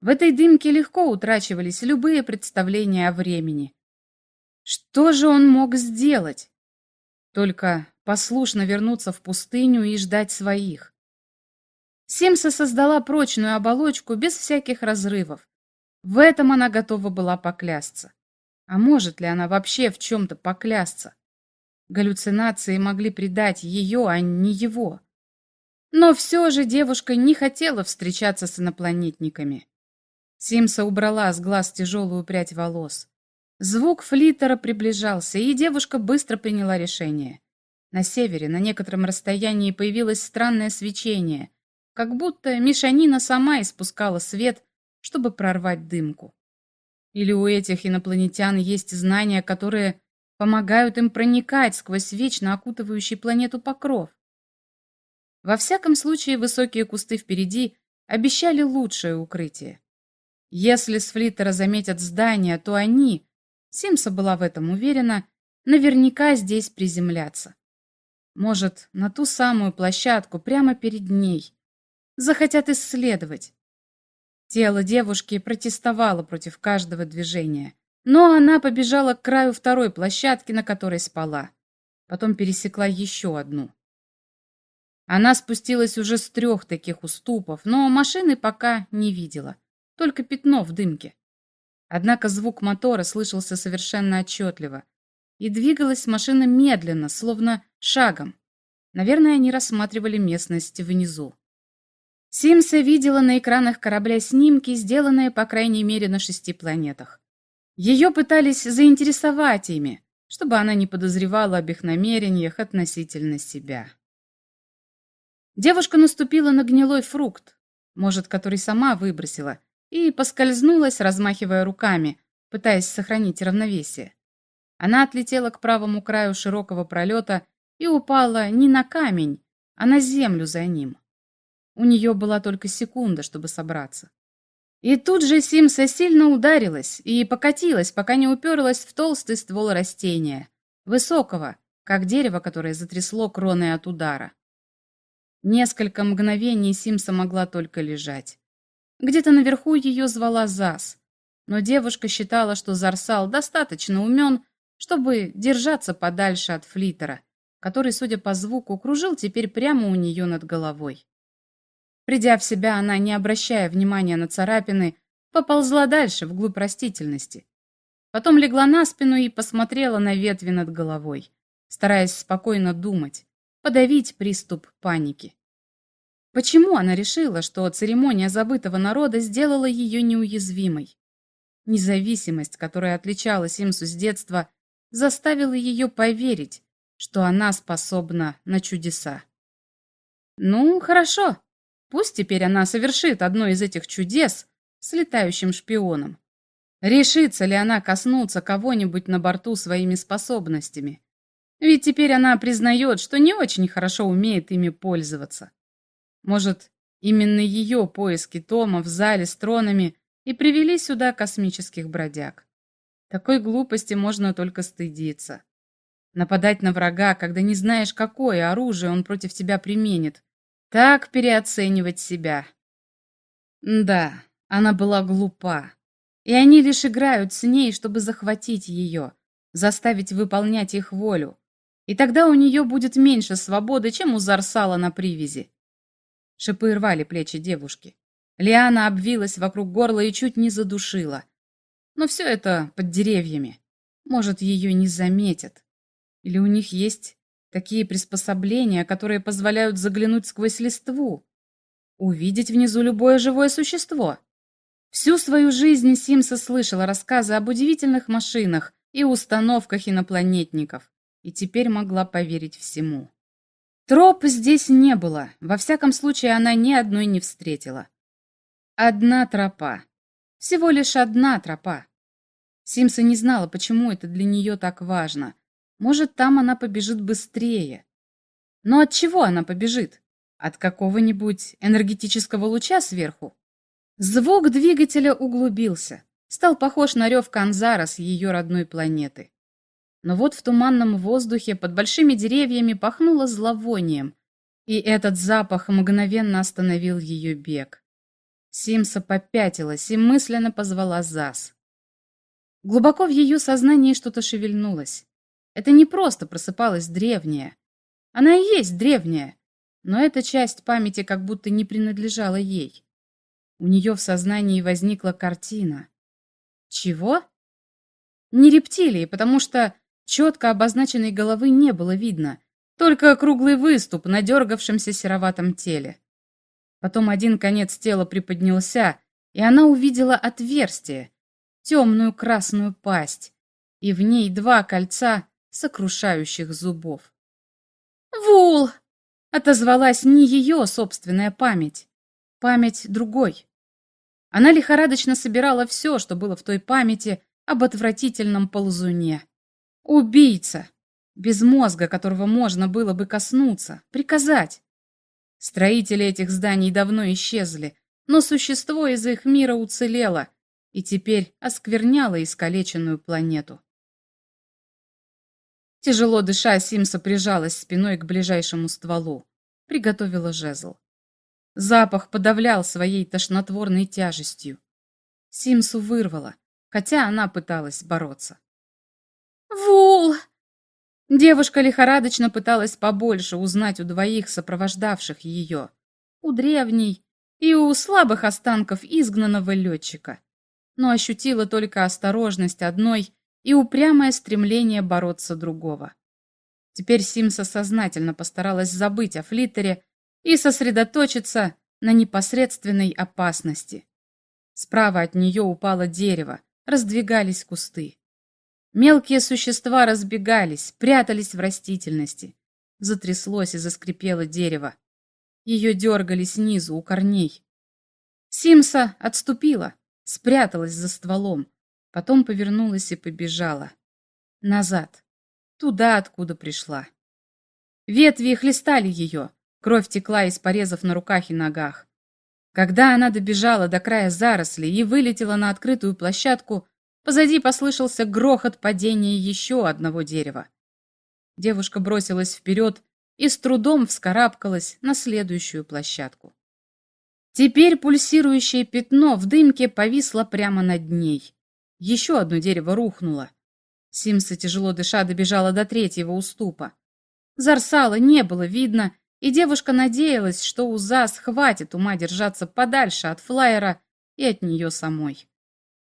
[SPEAKER 1] В этой дымке легко утрачивались любые представления о времени. Что же он мог сделать? Только послушно вернуться в пустыню и ждать своих. Симса создала прочную оболочку без всяких разрывов. В этом она готова была поклясться. А может ли она вообще в чем-то поклясться? Галлюцинации могли предать ее, а не его. Но все же девушка не хотела встречаться с инопланетниками. Симса убрала с глаз тяжелую прядь волос. Звук флиттера приближался, и девушка быстро приняла решение. На севере, на некотором расстоянии, появилось странное свечение, как будто Мишанина сама испускала свет, чтобы прорвать дымку. Или у этих инопланетян есть знания, которые помогают им проникать сквозь вечно окутывающий планету покров. Во всяком случае, высокие кусты впереди обещали лучшее укрытие. Если с флиттера заметят здания, то они, Симса была в этом уверена, наверняка здесь приземлятся. Может, на ту самую площадку прямо перед ней, захотят исследовать. Тело девушки протестовало против каждого движения, но она побежала к краю второй площадки, на которой спала. Потом пересекла еще одну. Она спустилась уже с трех таких уступов, но машины пока не видела, только пятно в дымке. Однако звук мотора слышался совершенно отчетливо, и двигалась машина медленно, словно шагом. Наверное, они рассматривали местность внизу. Симса видела на экранах корабля снимки, сделанные, по крайней мере, на шести планетах. Ее пытались заинтересовать ими, чтобы она не подозревала об их намерениях относительно себя. Девушка наступила на гнилой фрукт, может, который сама выбросила, и поскользнулась, размахивая руками, пытаясь сохранить равновесие. Она отлетела к правому краю широкого пролета и упала не на камень, а на землю за ним. У нее была только секунда, чтобы собраться. И тут же Симса сильно ударилась и покатилась, пока не уперлась в толстый ствол растения, высокого, как дерево, которое затрясло кроной от удара. Несколько мгновений Симса могла только лежать. Где-то наверху ее звала Зас, но девушка считала, что Зарсал достаточно умен, чтобы держаться подальше от флитера, который, судя по звуку, кружил теперь прямо у нее над головой. Придя в себя, она, не обращая внимания на царапины, поползла дальше, вглубь растительности. Потом легла на спину и посмотрела на ветви над головой, стараясь спокойно думать, подавить приступ паники. Почему она решила, что церемония забытого народа сделала ее неуязвимой? Независимость, которая отличала Симсу с детства, заставила ее поверить, что она способна на чудеса. Ну, хорошо, Пусть теперь она совершит одно из этих чудес с летающим шпионом. Решится ли она коснуться кого-нибудь на борту своими способностями? Ведь теперь она признает, что не очень хорошо умеет ими пользоваться. Может, именно ее поиски Тома в зале с тронами и привели сюда космических бродяг. Такой глупости можно только стыдиться. Нападать на врага, когда не знаешь, какое оружие он против тебя применит, так переоценивать себя. Да, она была глупа. И они лишь играют с ней, чтобы захватить ее, заставить выполнять их волю. И тогда у нее будет меньше свободы, чем у Зарсала на привязи. Шипы рвали плечи девушки. Лиана обвилась вокруг горла и чуть не задушила. Но все это под деревьями. Может, ее не заметят. Или у них есть Такие приспособления, которые позволяют заглянуть сквозь листву, увидеть внизу любое живое существо. Всю свою жизнь Симса слышала рассказы об удивительных машинах и установках инопланетников, и теперь могла поверить всему. Троп здесь не было, во всяком случае она ни одной не встретила. Одна тропа. Всего лишь одна тропа. Симса не знала, почему это для нее так важно — может, там она побежит быстрее. Но от чего она побежит? От какого-нибудь энергетического луча сверху? Звук двигателя углубился, стал похож на рев Канзара с ее родной планеты. Но вот в туманном воздухе под большими деревьями пахнуло зловонием, и этот запах мгновенно остановил ее бег. Симса попятилась и мысленно позвала Зас. Глубоко в ее сознании что-то шевельнулось. Это не просто просыпалась древняя. Она и есть древняя, но эта часть памяти как будто не принадлежала ей. У нее в сознании возникла картина. Чего? Не рептилии, потому что четко обозначенной головы не было видно, только круглый выступ на дергавшемся сероватом теле. Потом один конец тела приподнялся, и она увидела отверстие, темную красную пасть, и в ней два кольца сокрушающих зубов. «Вул!» — отозвалась не ее собственная память, память другой. Она лихорадочно собирала все, что было в той памяти об отвратительном ползуне. Убийца, без мозга, которого можно было бы коснуться, приказать. Строители этих зданий давно исчезли, но существо из их мира уцелело и теперь оскверняло искалеченную планету. Тяжело дыша, Симса прижалась спиной к ближайшему стволу. Приготовила жезл. Запах подавлял своей тошнотворной тяжестью. Симсу вырвало. хотя она пыталась бороться.
[SPEAKER 2] «Вул!»
[SPEAKER 1] Девушка лихорадочно пыталась побольше узнать у двоих сопровождавших ее, у древней и у слабых останков изгнанного летчика, но ощутила только осторожность одной и упрямое стремление бороться другого. Теперь Симса сознательно постаралась забыть о флиттере и сосредоточиться на непосредственной опасности. Справа от нее упало дерево, раздвигались кусты. Мелкие существа разбегались, прятались в растительности. Затряслось и заскрипело дерево. Ее дергали снизу, у корней. Симса отступила, спряталась за стволом, потом повернулась и побежала. Назад, туда, откуда пришла. Ветви хлестали ее, кровь текла из порезов на руках и ногах. Когда она добежала до края зарослей и вылетела на открытую площадку, Позади послышался грохот падения еще одного дерева. Девушка бросилась вперед и с трудом вскарабкалась на следующую площадку. Теперь пульсирующее пятно в дымке повисло прямо над ней. Еще одно дерево рухнуло. Симса, тяжело дыша, добежала до третьего уступа. Зарсала не было видно, и девушка надеялась, что у Зас хватит ума держаться подальше от флайера и от нее самой.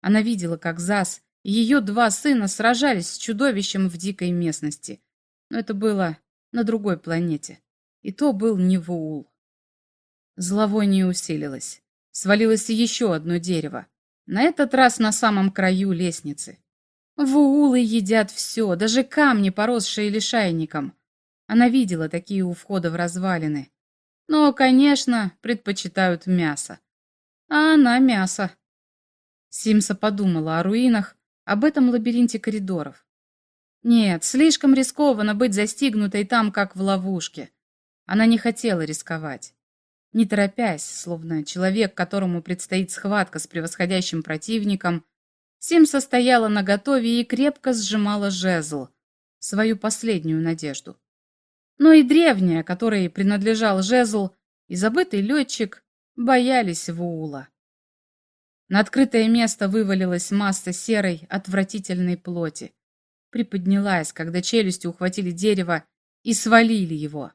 [SPEAKER 1] Она видела, как Зас и ее два сына сражались с чудовищем в дикой местности. Но это было на другой планете. И то был не Вуул. Зловоние усилилось. Свалилось еще одно дерево. На этот раз на самом краю лестницы. Вуулы едят все, даже камни, поросшие лишайником. Она видела такие у входа в развалины. Но, конечно, предпочитают мясо. А она мясо. Симса подумала о руинах, об этом лабиринте коридоров. Нет, слишком рискованно быть застигнутой там, как в ловушке. Она не хотела рисковать. Не торопясь, словно человек, которому предстоит схватка с превосходящим противником, Симса стояла наготове и крепко сжимала жезл, свою последнюю надежду. Но и древняя, которой принадлежал жезл, и забытый летчик боялись Вуула. На открытое место вывалилась масса серой, отвратительной плоти. Приподнялась, когда челюсти ухватили дерево и свалили его.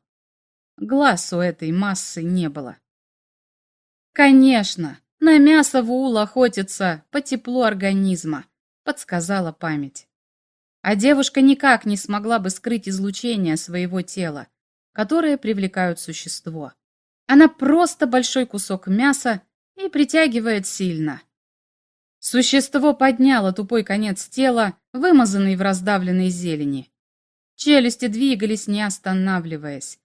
[SPEAKER 1] Глаз у этой массы не было. «Конечно, на мясо Вуул охотится по теплу организма», — подсказала память. А девушка никак не смогла бы скрыть излучение своего тела, которое привлекают существо. Она просто большой кусок мяса, и притягивает сильно. Существо подняло тупой конец тела, вымазанный в раздавленной зелени. Челюсти двигались, не останавливаясь.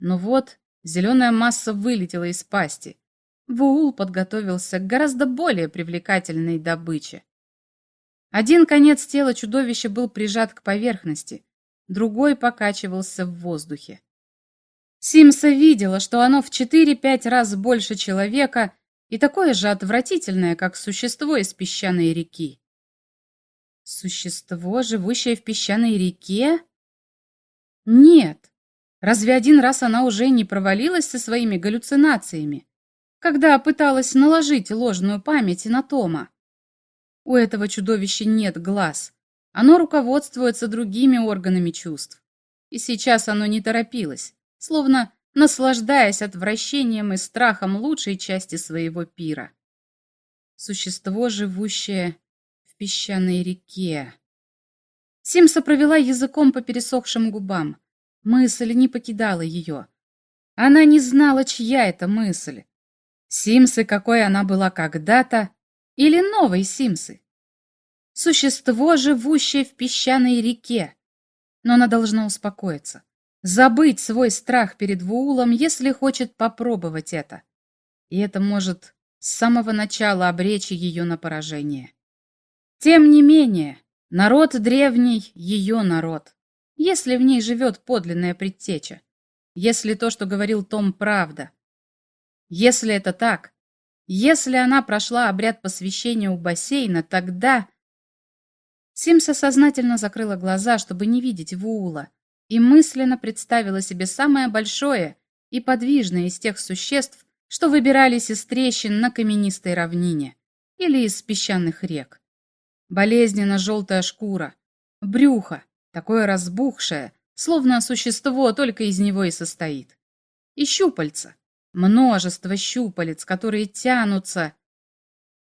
[SPEAKER 1] Но вот зеленая масса вылетела из пасти. Вуул подготовился к гораздо более привлекательной добыче. Один конец тела чудовища был прижат к поверхности, другой покачивался в воздухе. Симса видела, что оно в 4-5 раз больше человека и такое же отвратительное, как существо из песчаной реки. Существо, живущее в песчаной реке? Нет. Разве один раз она уже не провалилась со своими галлюцинациями, когда пыталась наложить ложную память на Тома? У этого чудовища нет глаз. Оно руководствуется другими органами чувств. И сейчас оно не торопилось, словно наслаждаясь отвращением и страхом лучшей части своего пира. Существо, живущее в песчаной реке. Симса провела языком по пересохшим губам. Мысль не покидала ее. Она не знала, чья это мысль. Симсы, какой она была когда-то, или новой Симсы. Существо, живущее в песчаной реке. Но она должна успокоиться забыть свой страх перед Вуулом, если хочет попробовать это. И это может с самого начала обречь ее на поражение. Тем не менее, народ древний — ее народ, если в ней живет подлинная предтеча, если то, что говорил Том, правда. Если это так, если она прошла обряд посвящения у бассейна, тогда... Симса сознательно закрыла глаза, чтобы не видеть Вуула, и мысленно представила себе самое большое и подвижное из тех существ, что выбирались из трещин на каменистой равнине или из песчаных рек. болезненно желтая шкура, брюхо, такое разбухшее, словно существо только из него и состоит. И щупальца, множество щупалец, которые тянутся.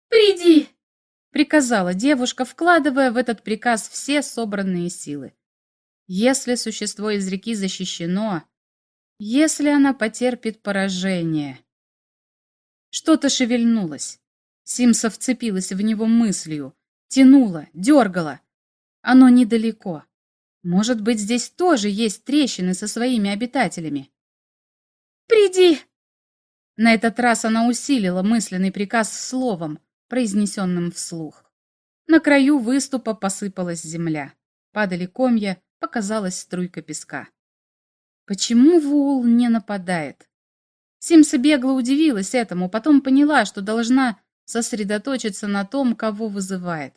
[SPEAKER 2] «Приди!»
[SPEAKER 1] — приказала девушка, вкладывая в этот приказ все собранные силы. Если существо из реки защищено, если она потерпит поражение... Что-то шевельнулось. Симса вцепилась в него мыслью, тянула, дергала. Оно недалеко. Может быть, здесь тоже есть трещины со своими обитателями.
[SPEAKER 2] «Приди!»
[SPEAKER 1] На этот раз она усилила мысленный приказ словом, произнесенным вслух. На краю выступа посыпалась земля. Падали комья, показалась струйка песка. Почему Вул не нападает? Симса бегло удивилась этому, потом поняла, что должна сосредоточиться на том, кого вызывает.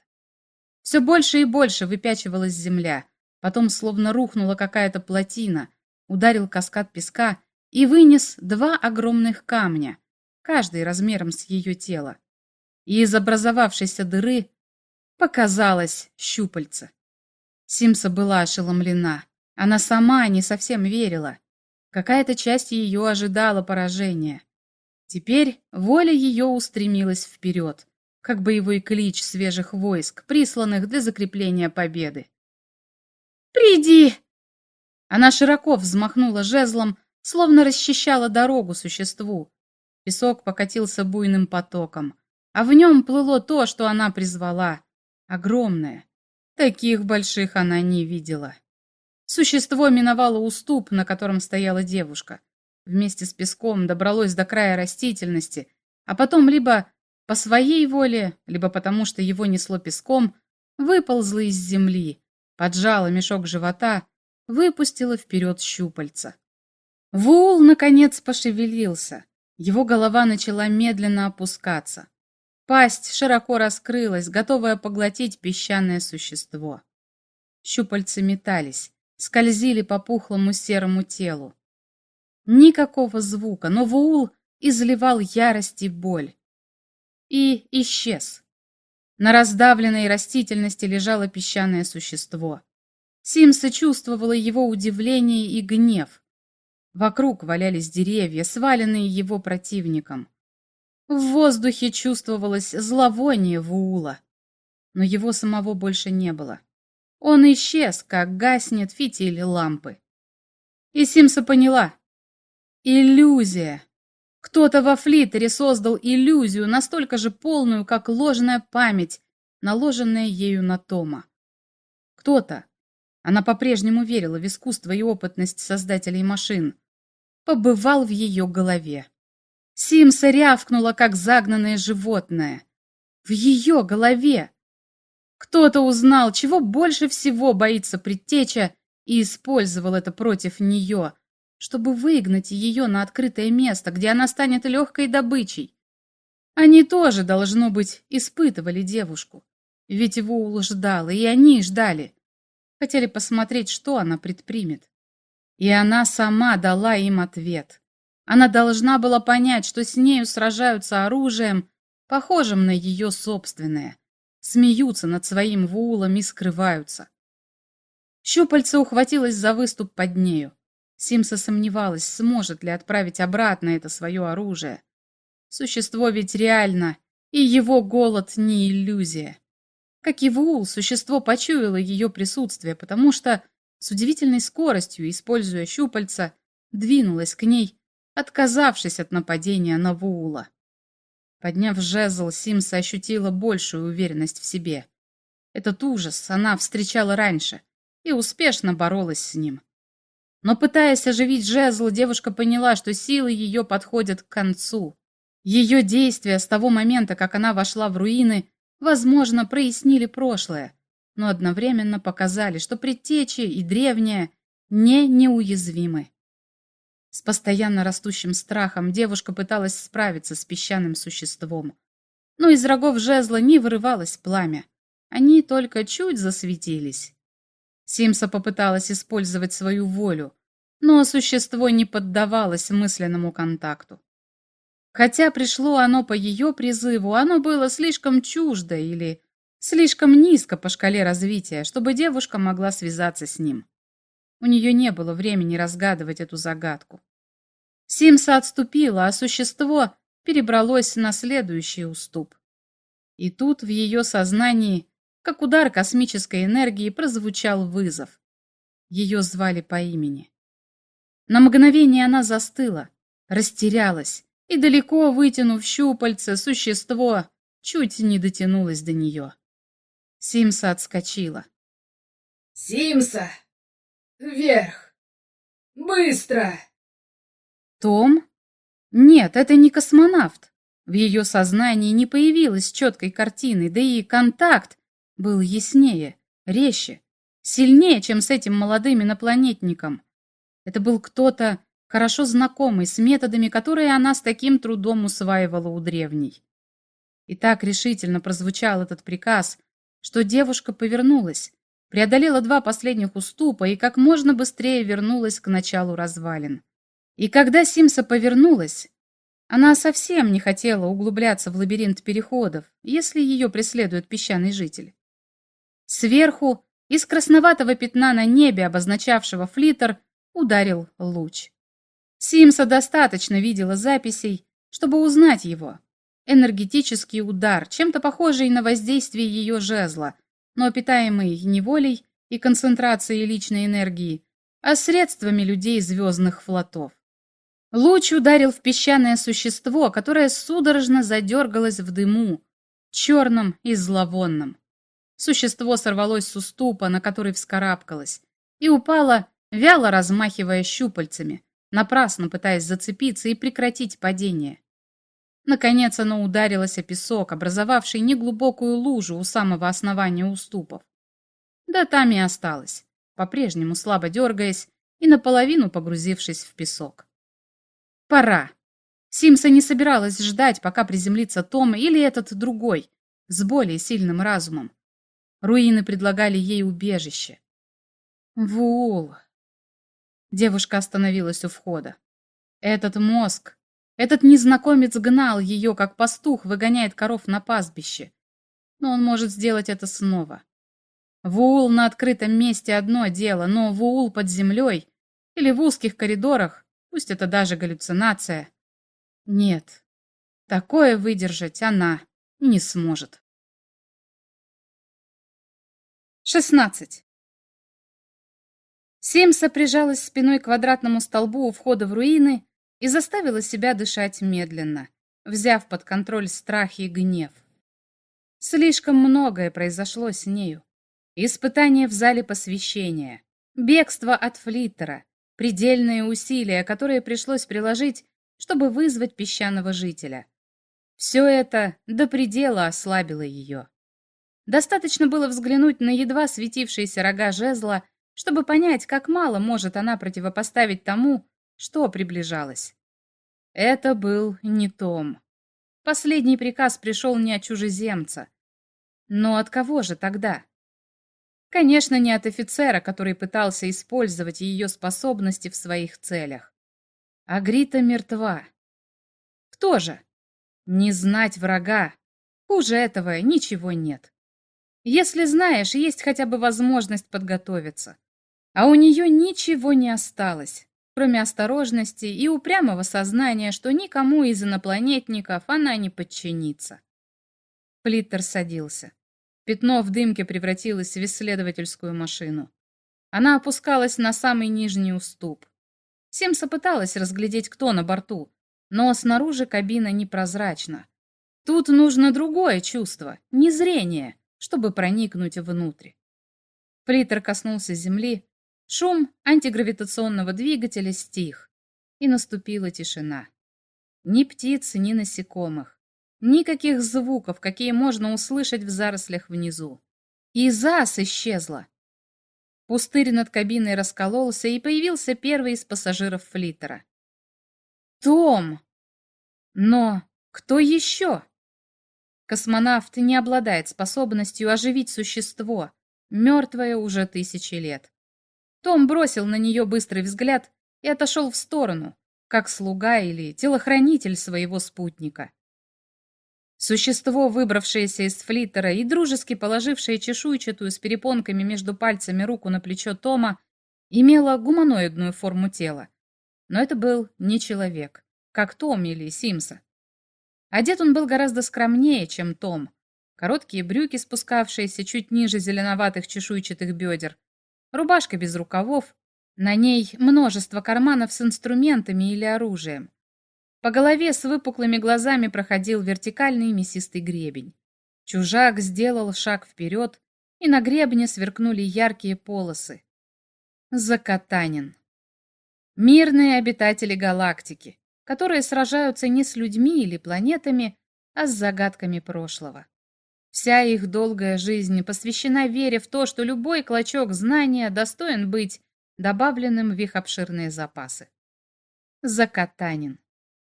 [SPEAKER 1] Все больше и больше выпячивалась земля, потом словно рухнула какая-то плотина, ударил каскад песка и вынес два огромных камня, каждый размером с ее тело. И из образовавшейся дыры показалось щупальце. Симса была ошеломлена. Она сама не совсем верила. Какая-то часть ее ожидала поражения. Теперь воля ее устремилась вперед, как боевой клич свежих войск, присланных для закрепления победы.
[SPEAKER 2] «Приди!»
[SPEAKER 1] Она широко взмахнула жезлом, словно расчищала дорогу существу. Песок покатился буйным потоком, а в нем плыло то, что она призвала. Огромное. Таких больших она не видела. Существо миновало уступ, на котором стояла девушка вместе с песком добралось до края растительности, а потом либо по своей воле, либо потому что его несло песком, выползло из земли, поджало мешок живота, выпустило вперед щупальца. Вул, наконец, пошевелился. Его голова начала медленно опускаться. Пасть широко раскрылась, готовая поглотить песчаное существо. Щупальца метались, скользили по пухлому серому телу. Никакого звука, но Вуул изливал ярость и боль. И исчез. На раздавленной растительности лежало песчаное существо. Симса чувствовала его удивление и гнев. Вокруг валялись деревья, сваленные его противником. В воздухе чувствовалось зловоние Вуула. Но его самого больше не было. Он исчез, как гаснет фитиль лампы. И Симса поняла, Иллюзия. Кто-то во флитере создал иллюзию, настолько же полную, как ложная память, наложенная ею на Тома. Кто-то, она по-прежнему верила в искусство и опытность создателей машин, побывал в ее голове. Симса рявкнула, как загнанное животное. В ее голове. Кто-то узнал, чего больше всего боится предтеча, и использовал это против нее — чтобы выгнать ее на открытое место, где она станет легкой добычей. Они тоже, должно быть, испытывали девушку. Ведь Вуул ждал, и они ждали. Хотели посмотреть, что она предпримет. И она сама дала им ответ. Она должна была понять, что с нею сражаются оружием, похожим на ее собственное. Смеются над своим Вуулом и скрываются. Щупальце ухватилось за выступ под нею. Симса сомневалась, сможет ли отправить обратно это свое оружие. Существо ведь реально, и его голод не иллюзия. Как и Вул, существо почуяло ее присутствие, потому что с удивительной скоростью, используя щупальца, двинулось к ней, отказавшись от нападения на Вуула. Подняв жезл, Симса ощутила большую уверенность в себе. Этот ужас она встречала раньше и успешно боролась с ним. Но пытаясь оживить жезл, девушка поняла, что силы ее подходят к концу. Ее действия с того момента, как она вошла в руины, возможно, прояснили прошлое, но одновременно показали, что предтечи и древнее не неуязвимы. С постоянно растущим страхом девушка пыталась справиться с песчаным существом. Но из рогов жезла не вырывалось пламя. Они только чуть засветились. Симса попыталась использовать свою волю, но существо не поддавалось мысленному контакту. Хотя пришло оно по ее призыву, оно было слишком чуждо или Слишком низко по шкале развития, чтобы девушка могла связаться с ним. У нее не было времени разгадывать эту загадку. Симса отступила, а существо перебралось на следующий уступ. И тут в ее сознании, как удар космической энергии, прозвучал вызов. Ее звали по имени. На мгновение она застыла, растерялась, и далеко вытянув щупальце, существо чуть не дотянулось до нее. Симса отскочила.
[SPEAKER 3] «Симса! Вверх! Быстро!»
[SPEAKER 1] Том? Нет, это не космонавт. В ее сознании не появилось четкой картины, да и контакт был яснее, резче, сильнее, чем с этим молодым инопланетником. Это был кто-то хорошо знакомый с методами, которые она с таким трудом усваивала у древней. И так решительно прозвучал этот приказ, что девушка повернулась, преодолела два последних уступа и как можно быстрее вернулась к началу развалин. И когда Симса повернулась, она совсем не хотела углубляться в лабиринт переходов, если ее преследует песчаный житель. Сверху, из красноватого пятна на небе, обозначавшего флиттер, ударил луч. Симса достаточно видела записей, чтобы узнать его. Энергетический удар, чем-то похожий на воздействие ее жезла, но питаемый не волей и концентрацией личной энергии, а средствами людей звездных флотов. Луч ударил в песчаное существо, которое судорожно задергалось в дыму, черном и зловонном. Существо сорвалось с уступа, на который вскарабкалось, и упало, вяло размахивая щупальцами, напрасно пытаясь зацепиться и прекратить падение. Наконец оно ударилось о песок, образовавший неглубокую лужу у самого основания уступов. Да там и осталось, по-прежнему слабо дергаясь и наполовину погрузившись в песок. Пора. Симса не собиралась ждать, пока приземлится Том или этот другой, с более сильным разумом. Руины предлагали ей убежище. Вул. Девушка остановилась у входа. Этот мозг, этот незнакомец гнал ее, как пастух выгоняет коров на пастбище. Но он может сделать это снова. Вуул на открытом месте одно дело, но Вуул под землей или в узких коридорах Пусть это даже галлюцинация. Нет, такое выдержать она не сможет. 16. Семса прижалась спиной к квадратному столбу у входа в руины и заставила себя дышать медленно, взяв под контроль страх и гнев. Слишком многое произошло с нею. Испытание в зале посвящения, бегство от флиттера, предельные усилия, которые пришлось приложить, чтобы вызвать песчаного жителя. Все это до предела ослабило ее. Достаточно было взглянуть на едва светившиеся рога жезла, чтобы понять, как мало может она противопоставить тому, что приближалось. Это был не Том. Последний приказ пришел не от чужеземца. Но от кого же тогда? Конечно, не от офицера, который пытался использовать ее способности в своих целях. Агрита мертва. Кто же? Не знать врага. Хуже этого ничего нет. Если знаешь, есть хотя бы возможность подготовиться. А у нее ничего не осталось, кроме осторожности и упрямого сознания, что никому из инопланетников она не подчинится. Плиттер садился. Пятно в дымке превратилось в исследовательскую машину. Она опускалась на самый нижний уступ. Симса пыталась разглядеть, кто на борту, но снаружи кабина непрозрачна. Тут нужно другое чувство, не зрение, чтобы проникнуть внутрь. Флиттер коснулся земли, шум антигравитационного двигателя стих, и наступила тишина. Ни птиц, ни насекомых. Никаких звуков, какие можно услышать в зарослях внизу. И ЗАС исчезла. Пустырь над кабиной раскололся, и появился первый из пассажиров флиттера. Том! Но кто еще? Космонавт не обладает способностью оживить существо, мертвое уже тысячи лет. Том бросил на нее быстрый взгляд и отошел в сторону, как слуга или телохранитель своего спутника. Существо, выбравшееся из флиттера и дружески положившее чешуйчатую с перепонками между пальцами руку на плечо Тома, имело гуманоидную форму тела. Но это был не человек, как Том или Симса. Одет он был гораздо скромнее, чем Том. Короткие брюки, спускавшиеся чуть ниже зеленоватых чешуйчатых бедер, рубашка без рукавов, на ней множество карманов с инструментами или оружием. По голове с выпуклыми глазами проходил вертикальный мясистый гребень. Чужак сделал шаг вперед, и на гребне сверкнули яркие полосы. Закатанин. Мирные обитатели галактики, которые сражаются не с людьми или планетами, а с загадками прошлого. Вся их долгая жизнь посвящена вере в то, что любой клочок знания достоин быть добавленным в их обширные запасы. Закатанин.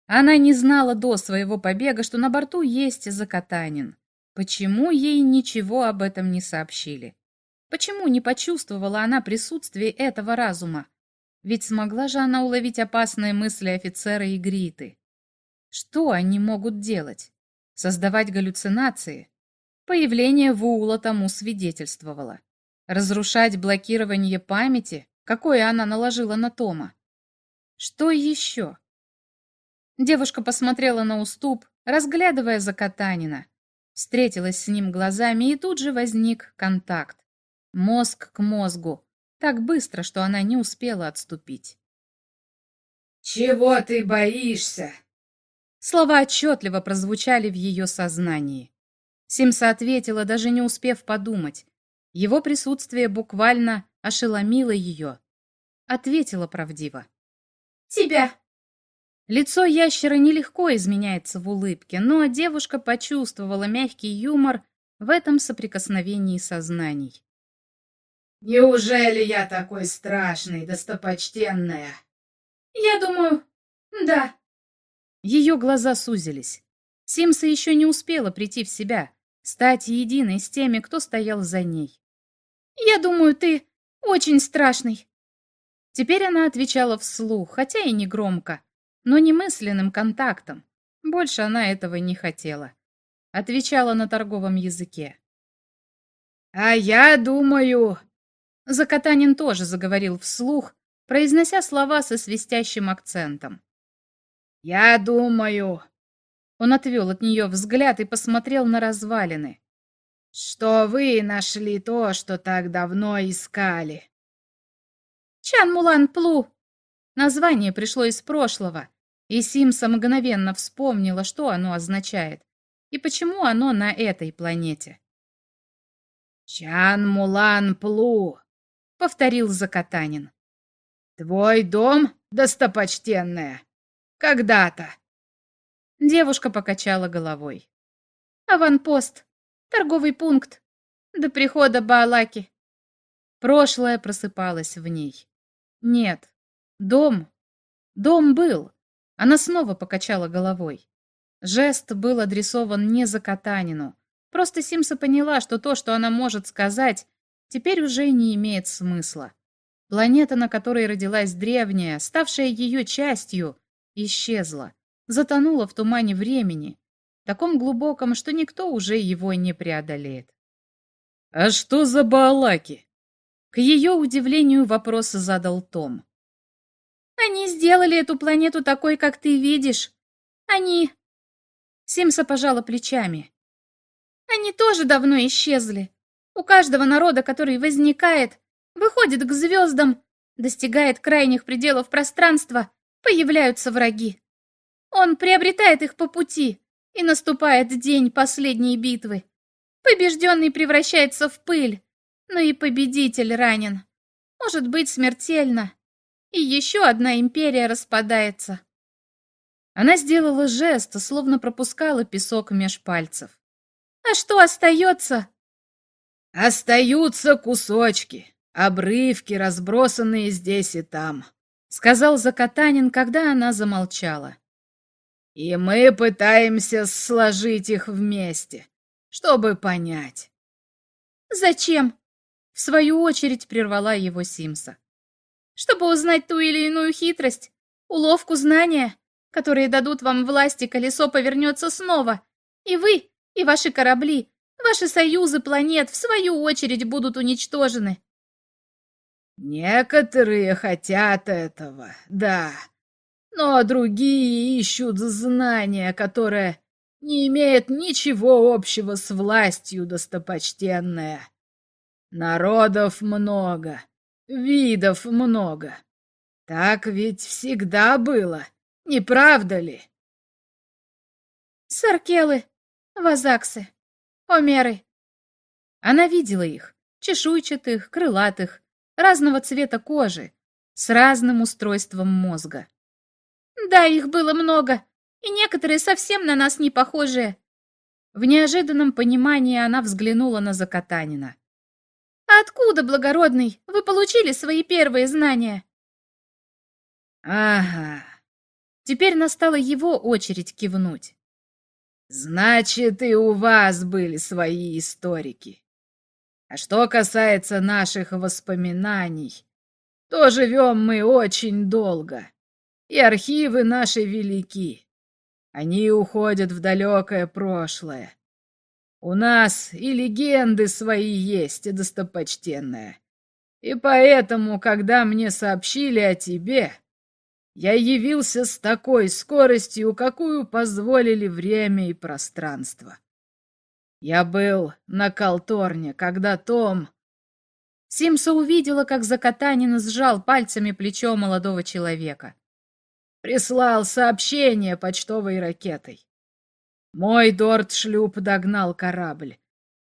[SPEAKER 1] Она не знала до своего побега, что на борту есть Закатанин. Почему ей ничего об этом не сообщили? Почему не почувствовала она присутствие этого разума? Ведь смогла же она уловить опасные мысли офицера и Гриты. Что они могут делать? Создавать галлюцинации? Появление Вуула тому свидетельствовало. Разрушать блокирование памяти, какое она наложила на Тома. Что еще? Девушка посмотрела на уступ, разглядывая Закатанина. Встретилась с ним глазами, и тут же возник контакт. Мозг к мозгу. Так быстро, что она не успела отступить.
[SPEAKER 3] «Чего ты боишься?»
[SPEAKER 1] Слова отчетливо прозвучали в ее сознании. Симса ответила, даже не успев подумать. Его присутствие буквально ошеломило ее. Ответила правдиво.
[SPEAKER 2] «Тебя!»
[SPEAKER 1] Лицо ящера нелегко изменяется в улыбке, но девушка почувствовала мягкий юмор в этом соприкосновении сознаний.
[SPEAKER 3] «Неужели я такой страшный, достопочтенная?»
[SPEAKER 2] «Я думаю, да».
[SPEAKER 1] Ее глаза сузились. Симса еще не успела прийти в себя стать единой с теми, кто стоял за ней.
[SPEAKER 2] «Я думаю, ты очень страшный».
[SPEAKER 1] Теперь она отвечала вслух, хотя и не громко, но не мысленным контактом. Больше она этого не хотела. Отвечала на торговом языке.
[SPEAKER 3] «А я думаю...»
[SPEAKER 1] Закатанин тоже заговорил вслух, произнося слова со свистящим акцентом.
[SPEAKER 3] «Я думаю,
[SPEAKER 1] он отвел от нее взгляд и посмотрел на развалины.
[SPEAKER 3] «Что вы нашли то, что так давно искали?»
[SPEAKER 2] «Чан Мулан Плу!»
[SPEAKER 1] Название пришло из прошлого, и Симса мгновенно вспомнила, что оно означает и почему оно на этой планете.
[SPEAKER 3] «Чан Мулан Плу!» — повторил Закатанин. «Твой дом, достопочтенная, когда-то
[SPEAKER 1] Девушка покачала головой.
[SPEAKER 2] «Аванпост. Торговый пункт. До прихода Баалаки».
[SPEAKER 1] Прошлое просыпалось в ней. Нет, дом. Дом был. Она снова покачала головой. Жест был адресован не за Катанину. Просто Симса поняла, что то, что она может сказать, теперь уже не имеет смысла. Планета, на которой родилась древняя, ставшая ее частью, исчезла затонула в тумане времени, таком глубоком, что никто уже его не преодолеет. «А что за Баалаки?» К ее удивлению вопрос задал Том.
[SPEAKER 2] «Они сделали эту планету такой, как ты видишь. Они...»
[SPEAKER 1] Симса пожала плечами.
[SPEAKER 2] «Они тоже давно исчезли. У каждого народа, который возникает, выходит к звездам, достигает крайних пределов пространства, появляются враги. Он приобретает их по пути, и наступает день последней битвы. Побежденный превращается в пыль, но и победитель ранен. Может быть смертельно. И еще одна империя распадается.
[SPEAKER 1] Она сделала жест, словно пропускала песок меж пальцев.
[SPEAKER 2] А что остается?
[SPEAKER 3] Остаются кусочки, обрывки, разбросанные здесь и там,
[SPEAKER 1] сказал Закатанин, когда она замолчала.
[SPEAKER 3] И мы пытаемся сложить их вместе, чтобы понять.
[SPEAKER 2] Зачем?
[SPEAKER 1] В свою очередь прервала его Симса.
[SPEAKER 2] Чтобы узнать ту или иную хитрость, уловку знания, которые дадут вам власть, и колесо повернется снова, И вы, и ваши корабли, ваши союзы планет, в свою очередь, будут уничтожены.
[SPEAKER 3] Некоторые хотят этого, да. Но другие ищут знания, которое не имеет ничего общего с властью, достопочтенная. Народов много, видов много. Так ведь всегда было, не правда ли?
[SPEAKER 2] Саркелы, вазаксы, омеры.
[SPEAKER 1] Она видела их, чешуйчатых, крылатых, разного цвета кожи, с разным устройством мозга.
[SPEAKER 2] Да, их было много, и некоторые совсем на нас не похожие.
[SPEAKER 1] В неожиданном понимании она взглянула на Закатанина.
[SPEAKER 2] «А откуда, благородный, вы получили свои первые знания?»
[SPEAKER 3] «Ага».
[SPEAKER 1] Теперь настала его очередь кивнуть.
[SPEAKER 3] «Значит, и у вас были свои историки. А что касается наших воспоминаний, то живем мы очень долго, и архивы наши велики. Они уходят в далекое прошлое. У нас и легенды свои есть, достопочтенная. И поэтому, когда мне сообщили о тебе, я явился с такой скоростью, какую позволили время и пространство. Я был на Колторне, когда Том...
[SPEAKER 1] Симса увидела, как Закатанин сжал пальцами плечо молодого человека.
[SPEAKER 3] Прислал сообщение почтовой ракетой. Мой Дорт-шлюп догнал корабль,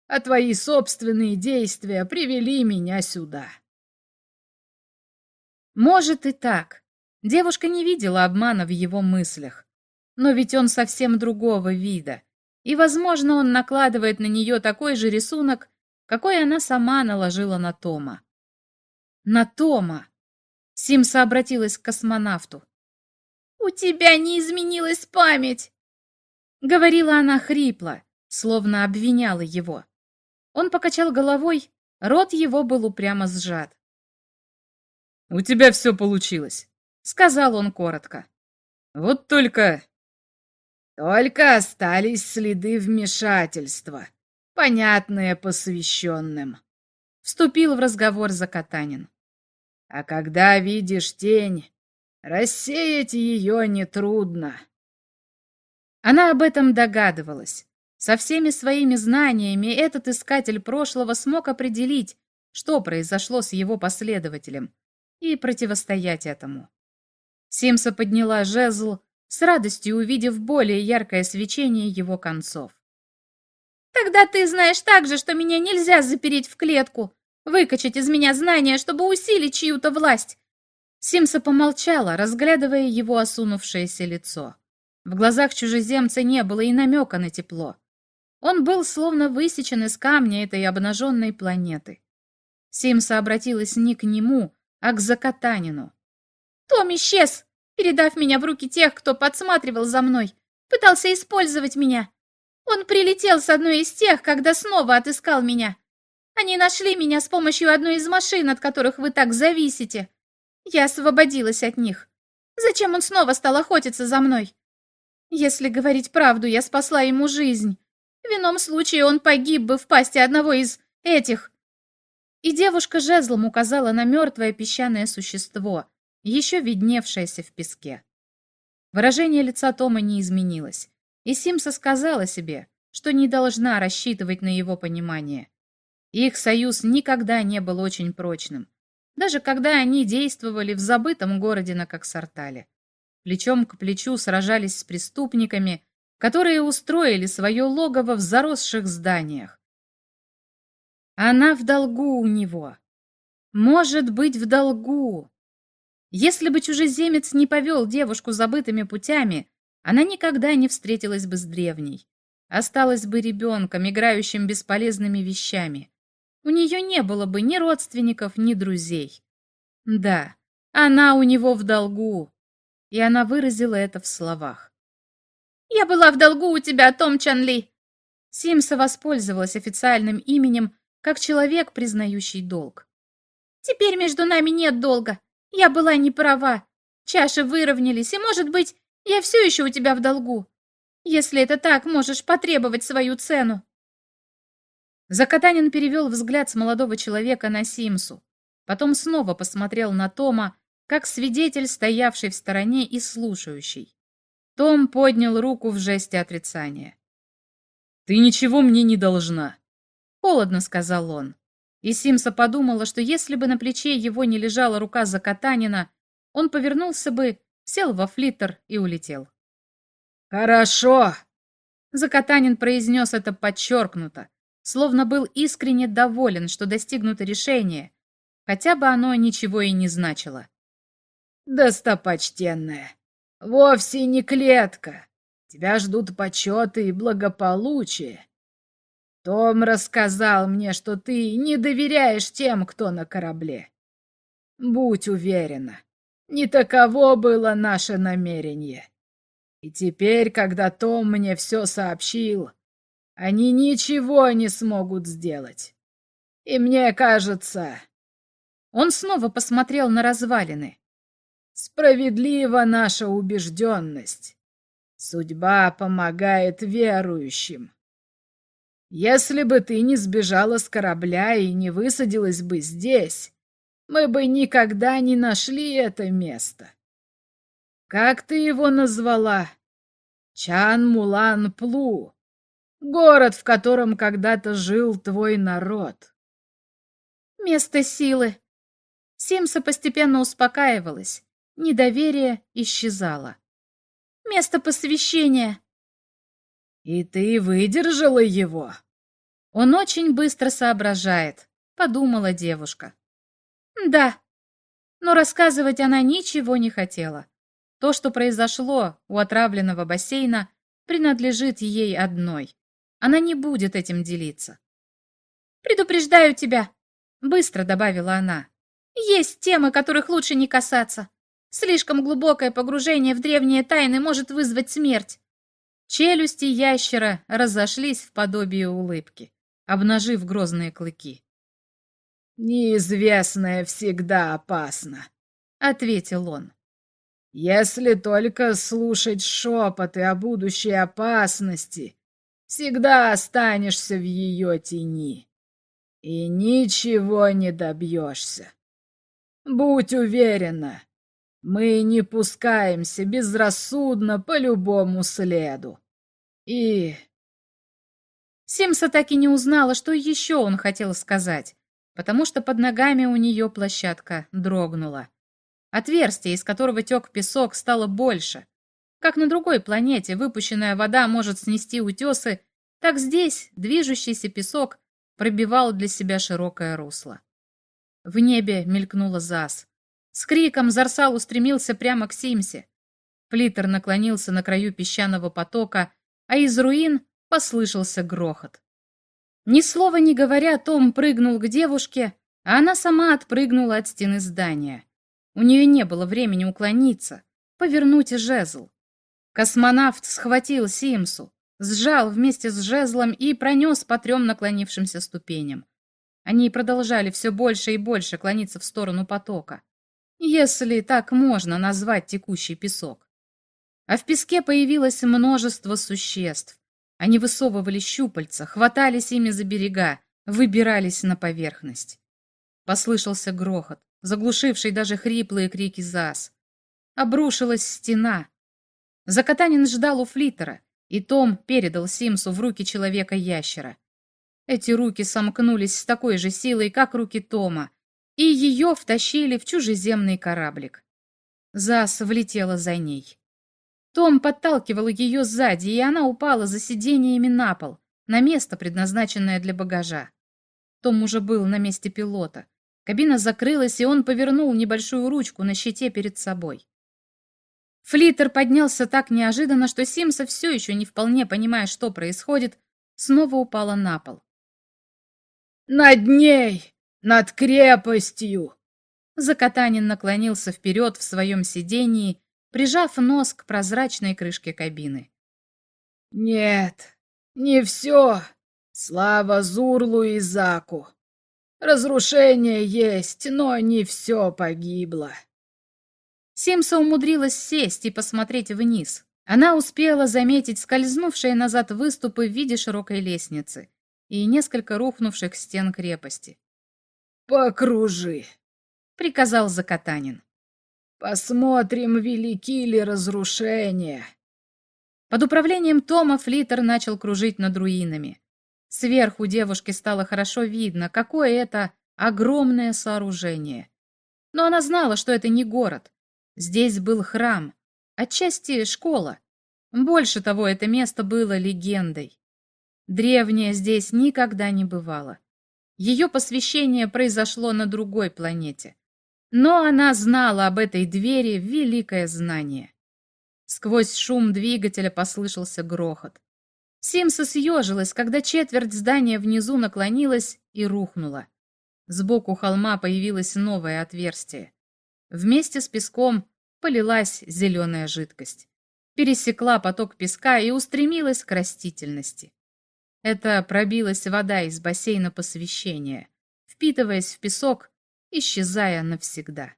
[SPEAKER 3] а твои собственные действия привели меня сюда.
[SPEAKER 1] Может и так. Девушка не видела обмана в его мыслях. Но ведь он совсем другого вида. И, возможно, он накладывает на нее такой же рисунок, какой она сама наложила на Тома. На Тома! Симса обратилась к космонавту.
[SPEAKER 2] «У тебя не изменилась память!»
[SPEAKER 1] Говорила она хрипло, словно обвиняла его. Он покачал головой, рот его был упрямо сжат. «У тебя все получилось», — сказал он коротко. «Вот только...»
[SPEAKER 3] «Только остались следы вмешательства, понятные посвященным», — вступил в разговор Закатанин. «А когда видишь тень, Рассеять ее нетрудно.
[SPEAKER 1] Она об этом догадывалась. Со всеми своими знаниями этот искатель прошлого смог определить, что произошло с его последователем, и противостоять этому. Симса подняла жезл, с радостью увидев более яркое свечение его концов.
[SPEAKER 2] «Тогда ты знаешь также, что меня нельзя запереть в клетку, выкачать из меня знания, чтобы усилить чью-то власть,
[SPEAKER 1] Симса помолчала, разглядывая его осунувшееся лицо. В глазах чужеземца не было и намека на тепло. Он был словно высечен из камня этой обнаженной планеты. Симса обратилась не к нему, а к Закатанину.
[SPEAKER 2] «Том исчез, передав меня в руки тех, кто подсматривал за мной, пытался использовать меня. Он прилетел с одной из тех, когда снова отыскал меня. Они нашли меня с помощью одной из машин, от которых вы так зависите. Я освободилась от них. Зачем он снова стал охотиться за мной? Если говорить правду, я спасла ему жизнь. В ином случае он погиб бы в пасти одного из этих.
[SPEAKER 1] И девушка жезлом указала на мертвое песчаное существо, еще видневшееся в песке. Выражение лица Тома не изменилось, и Симса сказала себе, что не должна рассчитывать на его понимание. Их союз никогда не был очень прочным, даже когда они действовали в забытом городе на Коксартале. Плечом к плечу сражались с преступниками, которые устроили свое логово в заросших зданиях. Она в долгу у него. Может быть, в долгу. Если бы чужеземец не повел девушку забытыми путями, она никогда не встретилась бы с древней. Осталась бы ребенком, играющим бесполезными вещами у нее не было бы ни родственников, ни друзей. Да, она у него в долгу, и она выразила это в словах.
[SPEAKER 2] «Я была в долгу у тебя, Том Чанли!»
[SPEAKER 1] Симса воспользовалась официальным именем как человек, признающий долг.
[SPEAKER 2] «Теперь между нами нет долга. Я была не права. Чаши выровнялись, и, может быть, я все еще у тебя в долгу. Если это так, можешь потребовать свою цену.
[SPEAKER 1] Закатанин перевел взгляд с молодого человека на Симсу, потом снова посмотрел на Тома, как свидетель, стоявший в стороне и слушающий. Том поднял руку в жесте отрицания. «Ты ничего мне не должна», — холодно сказал он. И Симса подумала, что если бы на плече его не лежала рука Закатанина, он повернулся бы, сел во флиттер и улетел.
[SPEAKER 3] «Хорошо!»
[SPEAKER 1] Закатанин произнес это подчеркнуто, словно был искренне доволен, что достигнуто решение, хотя бы оно ничего и не значило.
[SPEAKER 3] «Достопочтенная, вовсе не клетка. Тебя ждут почеты и благополучие. Том рассказал мне, что ты не доверяешь тем, кто на корабле. Будь уверена, не таково было наше намерение. И теперь, когда Том мне все сообщил, они ничего не смогут сделать. И мне кажется...
[SPEAKER 1] Он снова посмотрел на развалины.
[SPEAKER 3] Справедлива наша убежденность. Судьба помогает верующим. Если бы ты не сбежала с корабля и не высадилась бы здесь, мы бы никогда не нашли это место. Как ты его назвала? Чан-Мулан-Плу. Город, в котором когда-то жил твой народ.
[SPEAKER 2] Место силы. Симса постепенно успокаивалась. Недоверие исчезало. Место посвящения.
[SPEAKER 3] И ты выдержала его?
[SPEAKER 1] Он очень быстро соображает, подумала девушка.
[SPEAKER 2] Да. Но рассказывать она ничего не хотела. То, что произошло у отравленного бассейна, принадлежит ей одной. Она не будет этим делиться. «Предупреждаю тебя», — быстро добавила она. «Есть темы, которых лучше не касаться. Слишком глубокое погружение в древние тайны может вызвать смерть».
[SPEAKER 1] Челюсти ящера разошлись в подобие улыбки, обнажив грозные клыки.
[SPEAKER 3] «Неизвестное всегда опасно», — ответил он. Если только слушать шепоты о будущей опасности, всегда останешься в ее тени и ничего не добьешься. Будь уверена, мы не пускаемся безрассудно по любому следу. И...
[SPEAKER 1] Симса так и не узнала, что еще он хотел сказать, потому что под ногами у нее площадка дрогнула. Отверстие, из которого тек песок, стало больше. Как на другой планете выпущенная вода может снести утесы, так здесь движущийся песок пробивал для себя широкое русло. В небе мелькнула Зас. С криком Зарсал устремился прямо к Симсе. Флиттер наклонился на краю песчаного потока, а из руин послышался грохот. Ни слова не говоря, Том прыгнул к девушке, а она сама отпрыгнула от стены здания. У нее не было времени уклониться, повернуть жезл. Космонавт схватил Симсу, сжал вместе с жезлом и пронес по трем наклонившимся ступеням. Они продолжали все больше и больше клониться в сторону потока. Если так можно назвать текущий песок. А в песке появилось множество существ. Они высовывали щупальца, хватались ими за берега, выбирались на поверхность. Послышался грохот заглушивший даже хриплые крики ЗАС. Обрушилась стена. Закатанин ждал у флиттера, и Том передал Симсу в руки человека-ящера. Эти руки сомкнулись с такой же силой, как руки Тома, и ее втащили в чужеземный кораблик. Зас влетела за ней. Том подталкивал ее сзади, и она упала за сиденьями на пол, на место, предназначенное для багажа. Том уже был на месте пилота. Кабина закрылась, и он повернул небольшую ручку на щите перед собой. Флиттер поднялся так неожиданно, что Симса, все еще не вполне понимая, что происходит, снова упала на пол.
[SPEAKER 3] «Над ней! Над крепостью!»
[SPEAKER 1] Закатанин наклонился вперед в своем сидении, прижав нос к прозрачной крышке кабины.
[SPEAKER 3] «Нет, не все. Слава Зурлу и Заку. Разрушение есть, но не все погибло.
[SPEAKER 1] Симса умудрилась сесть и посмотреть вниз, Она успела заметить скользнувшие назад выступы в виде широкой лестницы и несколько рухнувших стен крепости.
[SPEAKER 3] «Покружи», —
[SPEAKER 1] приказал Закатанин.
[SPEAKER 3] «Посмотрим, велики ли разрушения».
[SPEAKER 1] Под управлением Тома Флиттер начал кружить над руинами. Сверху девушке стало хорошо видно, какое это огромное сооружение. Но она знала, что это не город. Здесь был храм, отчасти школа. Больше того, это место было легендой. Древнее здесь никогда не бывало. Ее посвящение произошло на другой планете. Но она знала об этой двери великое знание. Сквозь шум двигателя послышался грохот. Симса съежилась, когда четверть здания внизу наклонилась и рухнула. Сбоку холма появилось новое отверстие. Вместе с песком полилась зеленая жидкость. Пересекла поток песка и устремилась к растительности. Это пробилась вода из бассейна посвящения, впитываясь в песок, исчезая навсегда.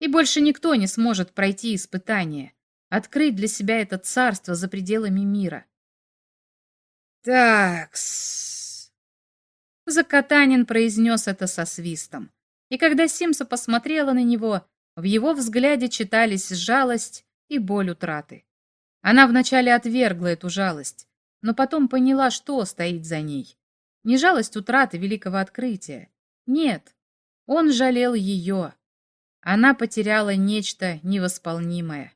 [SPEAKER 1] И больше никто не сможет пройти испытание, открыть для себя это царство за пределами мира.
[SPEAKER 3] «Такс...»
[SPEAKER 1] Закатанин произнес это со свистом. И когда Симса посмотрела на него, в его взгляде читались жалость и боль утраты. Она вначале отвергла эту жалость, но потом поняла, что стоит за ней. Не жалость утраты великого открытия. Нет, он жалел ее. Она потеряла нечто невосполнимое.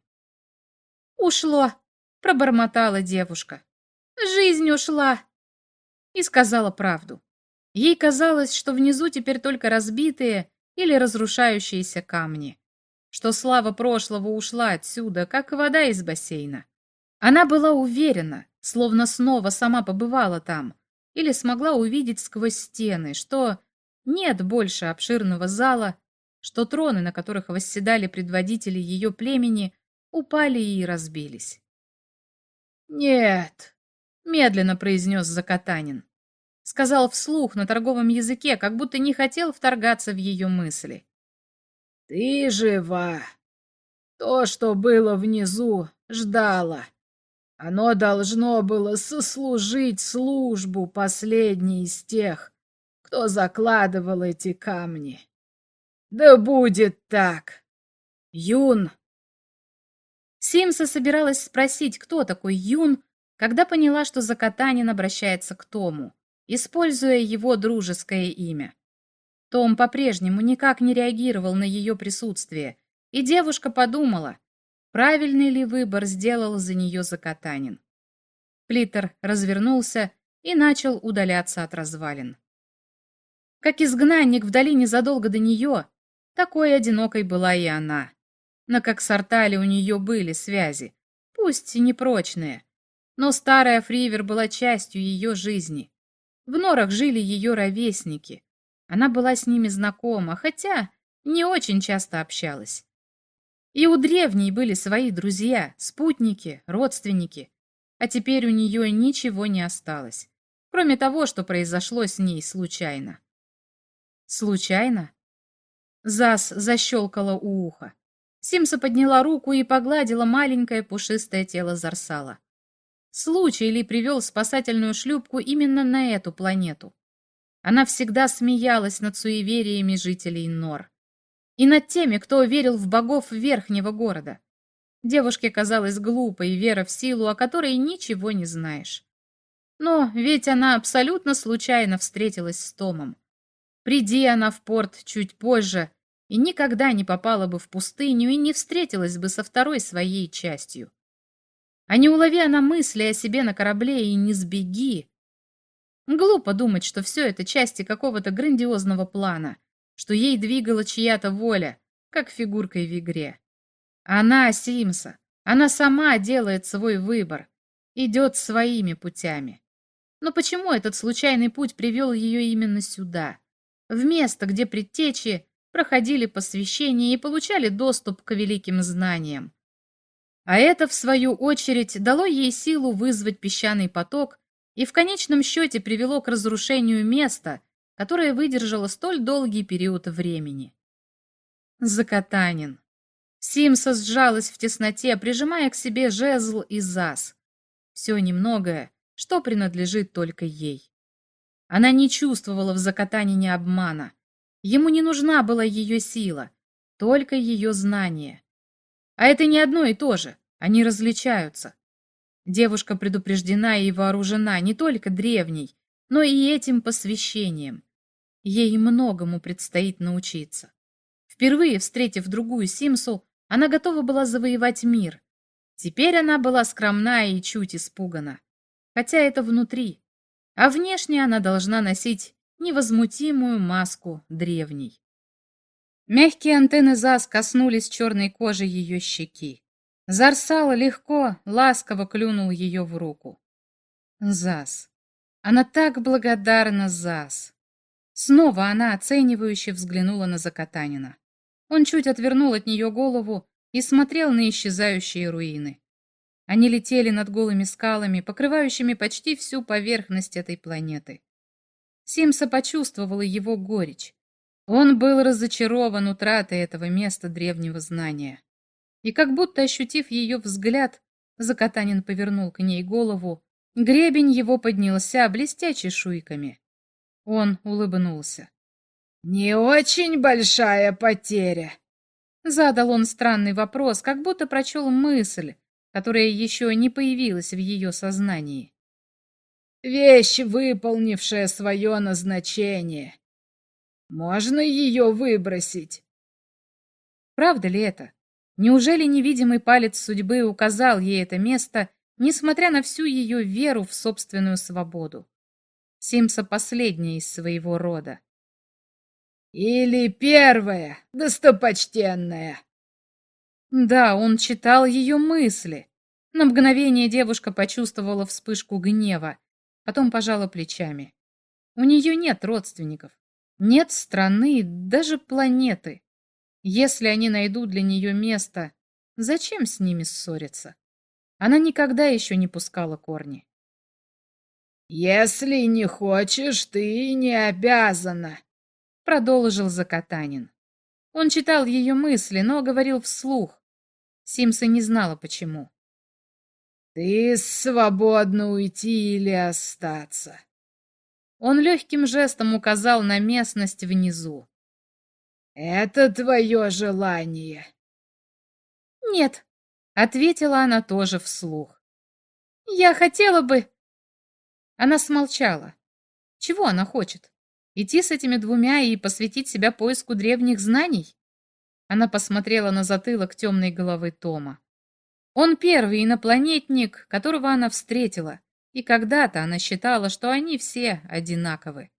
[SPEAKER 2] «Ушло!» — пробормотала девушка. «Жизнь ушла!»
[SPEAKER 1] И сказала правду. Ей казалось, что внизу теперь только разбитые или разрушающиеся камни что слава прошлого ушла отсюда, как вода из бассейна. Она была уверена, словно снова сама побывала там, или смогла увидеть сквозь стены, что нет больше обширного зала, что троны, на которых восседали предводители ее племени, упали и разбились.
[SPEAKER 3] «Нет», —
[SPEAKER 1] медленно произнес Закатанин. Сказал вслух на торговом языке, как будто не хотел вторгаться в ее мысли.
[SPEAKER 3] Ты жива. То, что было внизу, ждало. Оно должно было сослужить службу последней из тех, кто закладывал эти камни. Да будет так. Юн.
[SPEAKER 1] Симса собиралась спросить, кто такой Юн, когда поняла, что Закатанин обращается к Тому, используя его дружеское имя. Том по-прежнему никак не реагировал на ее присутствие, и девушка подумала, правильный ли выбор сделал за нее Закатанин. Плиттер развернулся и начал удаляться от развалин. Как изгнанник в долине задолго до нее, такой одинокой была и она. Но как с Артали у нее были связи, пусть и непрочные, но старая Фривер была частью ее жизни. В норах жили ее ровесники, она была с ними знакома, хотя не очень часто общалась. И у древней были свои друзья, спутники, родственники. А теперь у нее ничего не осталось, кроме того, что произошло с ней случайно. Случайно? Зас защелкала у уха. Симса подняла руку и погладила маленькое пушистое тело Зарсала. Случай ли привел спасательную шлюпку именно на эту планету? Она всегда смеялась над суевериями жителей Нор. И над теми, кто верил в богов верхнего города. Девушке казалась глупой вера в силу, о которой ничего не знаешь. Но ведь она абсолютно случайно встретилась с Томом. Приди она в порт чуть позже, и никогда не попала бы в пустыню и не встретилась бы со второй своей частью. А не улови она мысли о себе на корабле и не сбеги, Глупо думать, что все это части какого-то грандиозного плана, что ей двигала чья-то воля, как фигуркой в игре. Она Симса, она сама делает свой выбор, идет своими путями. Но почему этот случайный путь привел ее именно сюда, в место, где предтечи проходили посвящение и получали доступ к великим знаниям? А это, в свою очередь, дало ей силу вызвать песчаный поток и в конечном счете привело к разрушению места, которое выдержало столь долгий период времени. Закатанин. Симса сжалась в тесноте, прижимая к себе жезл и зас. Все немногое, что принадлежит только ей. Она не чувствовала в Закатанине обмана. Ему не нужна была ее сила, только ее знание. А это не одно и то же, они различаются. Девушка предупреждена и вооружена не только древней, но и этим посвящением. Ей многому предстоит научиться. Впервые встретив другую Симсу, она готова была завоевать мир. Теперь она была скромна и чуть испугана. Хотя это внутри. А внешне она должна носить невозмутимую маску древней. Мягкие антенны ЗАС коснулись черной кожи ее щеки. Зарсал легко, ласково клюнул ее в руку. ЗАС. Она так благодарна ЗАС. Снова она оценивающе взглянула на Закатанина. Он чуть отвернул от нее голову и смотрел на исчезающие руины. Они летели над голыми скалами, покрывающими почти всю поверхность этой планеты. Симса почувствовала его горечь. Он был разочарован утратой этого места древнего знания. И как будто ощутив ее взгляд, Закатанин повернул к ней голову, гребень его поднялся, блестя чешуйками. Он улыбнулся.
[SPEAKER 3] «Не очень большая потеря?»
[SPEAKER 1] Задал он странный вопрос, как будто прочел мысль, которая еще не появилась в ее сознании.
[SPEAKER 3] «Вещь, выполнившая свое назначение. Можно ее выбросить?»
[SPEAKER 1] Правда ли это? Неужели невидимый палец судьбы указал ей это место, несмотря на всю ее веру в собственную свободу? Симса последняя из своего рода.
[SPEAKER 3] Или первая, достопочтенная.
[SPEAKER 1] Да, он читал ее мысли. На мгновение девушка почувствовала вспышку гнева, потом пожала плечами. У нее нет родственников, нет страны, даже планеты. Если они найдут для нее место, зачем с ними ссориться? Она никогда еще не пускала корни.
[SPEAKER 3] «Если не хочешь, ты не обязана»,
[SPEAKER 1] продолжил Закатанин. Он читал ее мысли, но говорил вслух. Симса не знала, почему.
[SPEAKER 3] «Ты свободна уйти или остаться?»
[SPEAKER 1] Он легким жестом указал на местность внизу.
[SPEAKER 3] «Это твое желание?»
[SPEAKER 2] «Нет», — ответила она тоже вслух. «Я хотела бы...»
[SPEAKER 1] Она смолчала. Чего она хочет? Идти с этими двумя и посвятить себя поиску древних знаний? Она посмотрела на затылок темной головы Тома. Он первый инопланетник, которого она встретила, и когда-то она считала, что они все одинаковы.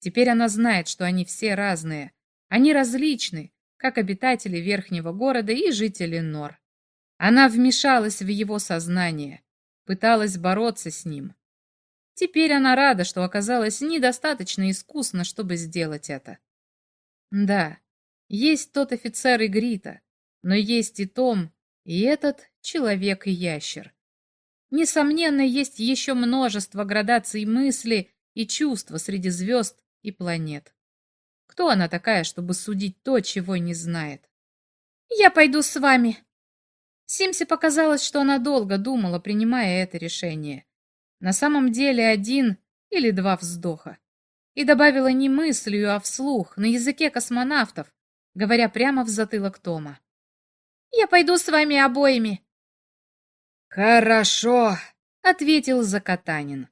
[SPEAKER 1] Теперь она знает, что они все разные. Они различны, как обитатели верхнего города и жители Нор. Она вмешалась в его сознание, пыталась бороться с ним, Теперь она рада, что оказалась недостаточно искусна, чтобы сделать это. Да, есть тот офицер Игрита, но есть и Том, и этот человек и ящер. Несомненно, есть еще множество градаций мысли и чувства среди звезд и планет. Кто она такая, чтобы судить то, чего не знает?
[SPEAKER 2] «Я пойду с вами». Симсе показалось, что она долго думала, принимая это решение. На самом деле один или два вздоха. И добавила не мыслью, а вслух, на языке космонавтов, говоря прямо в затылок Тома. «Я пойду с вами обоими».
[SPEAKER 3] «Хорошо», —
[SPEAKER 1] ответил Закатанин.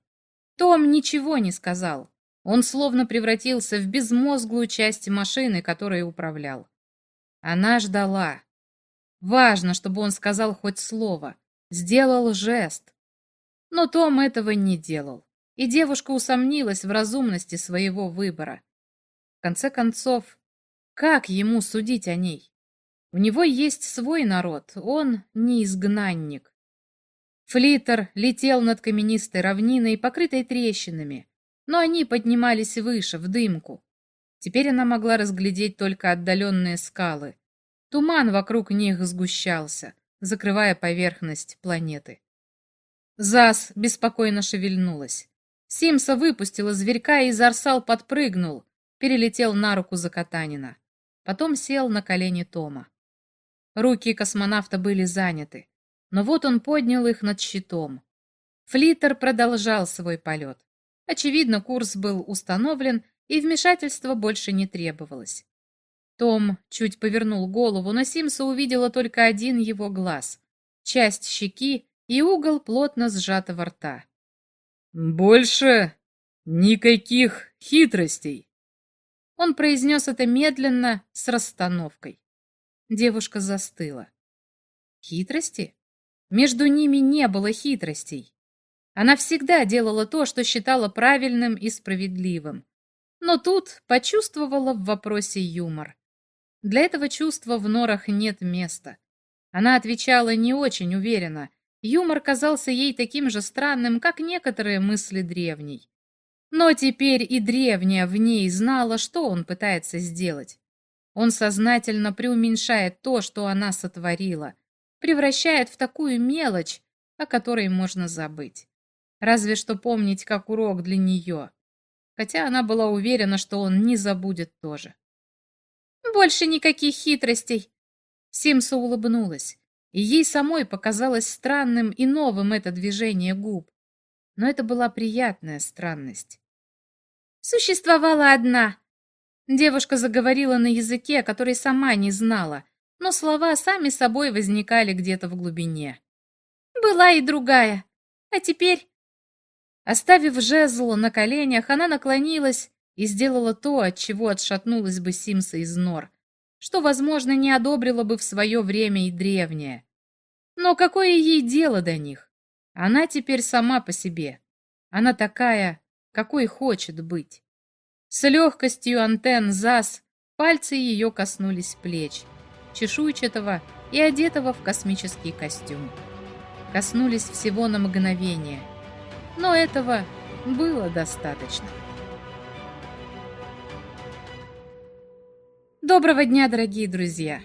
[SPEAKER 1] Том ничего не сказал. Он словно превратился в безмозглую часть машины, которой управлял. Она ждала. Важно, чтобы он сказал хоть слово, сделал жест, но Том этого не делал, и девушка усомнилась в разумности своего выбора. В конце концов, как ему судить о ней? У него есть свой народ, он не изгнанник. Флиттер летел над каменистой равниной, покрытой трещинами, но они поднимались выше, в дымку. Теперь она могла разглядеть только отдаленные скалы. Туман вокруг них сгущался, закрывая поверхность планеты. Зас беспокойно шевельнулась. Симса выпустила зверька, и Зарсал подпрыгнул, перелетел на руку Закатанина. Потом сел на колени Тома. Руки космонавта были заняты, но вот он поднял их над щитом. Флиттер продолжал свой полет. Очевидно, курс был установлен, и вмешательства больше не требовалось. Том чуть повернул голову, но Симса увидела только один его глаз, часть щеки и угол плотно сжатого рта. «Больше никаких хитростей!» Он произнес это медленно, с расстановкой. Девушка застыла. Хитрости? Между ними не было хитростей. Она всегда делала то, что считала правильным и справедливым. Но тут почувствовала в вопросе юмор. Для этого чувства в норах нет места. Она отвечала не очень уверенно. Юмор казался ей таким же странным, как некоторые мысли древней. Но теперь и древняя в ней знала, что он пытается сделать. Он сознательно преуменьшает то, что она сотворила, превращает в такую мелочь, о которой можно забыть. Разве что помнить как урок для нее. Хотя она была уверена, что он не забудет тоже. Больше никаких хитростей. Симса улыбнулась, и ей самой показалось странным и новым это движение губ. Но это была приятная странность. Существовала одна. Девушка заговорила на языке, который сама не знала, но слова сами собой возникали где-то в глубине. Была и другая. А теперь... Оставив жезл на коленях, она наклонилась и сделала то, от чего отшатнулась бы Симса из нор, что, возможно, не одобрила бы в свое время и древняя. Но какое ей дело до них? Она теперь сама по себе. Она такая, какой хочет быть. С легкостью антенн ЗАС пальцы ее коснулись плеч, чешуйчатого и одетого в космический костюм. Коснулись всего на мгновение. Но этого было достаточно. Доброго дня, дорогие друзья!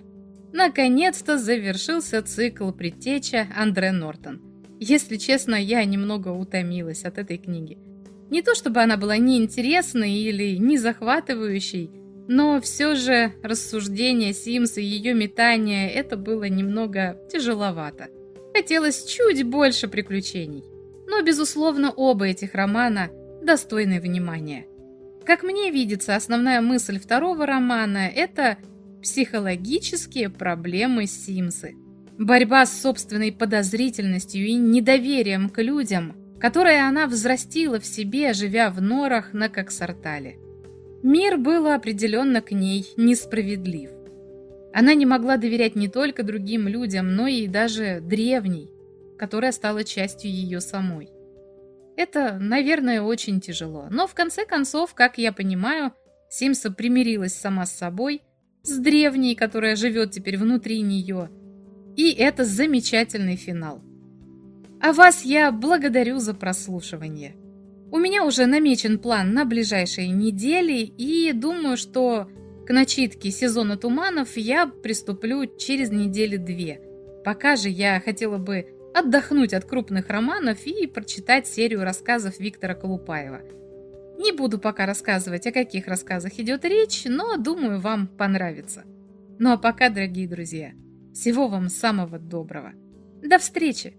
[SPEAKER 1] Наконец-то завершился цикл «Предтеча» Андре Нортон. Если честно, я немного утомилась от этой книги. Не то чтобы она была неинтересной или не захватывающей, но все же рассуждение Симса и ее метание это было немного тяжеловато. Хотелось чуть больше приключений. Но, безусловно, оба этих романа достойны внимания. Как мне видится, основная мысль второго романа – это психологические проблемы Симсы. Борьба с собственной подозрительностью и недоверием к людям, которое она взрастила в себе, живя в норах на Коксартале. Мир был определенно к ней несправедлив. Она не могла доверять не только другим людям, но и даже древней, которая стала частью ее самой. Это, наверное, очень тяжело. Но в конце концов, как я понимаю, Симса примирилась сама с собой, с древней, которая живет теперь внутри нее. И это замечательный финал. А вас я благодарю за прослушивание. У меня уже намечен план на ближайшие недели, и думаю, что к начитке сезона туманов я приступлю через недели две. Пока же я хотела бы отдохнуть от крупных романов и прочитать серию рассказов Виктора Колупаева. Не буду пока рассказывать, о каких рассказах идет речь, но думаю, вам понравится. Ну а пока, дорогие друзья, всего вам самого доброго. До встречи!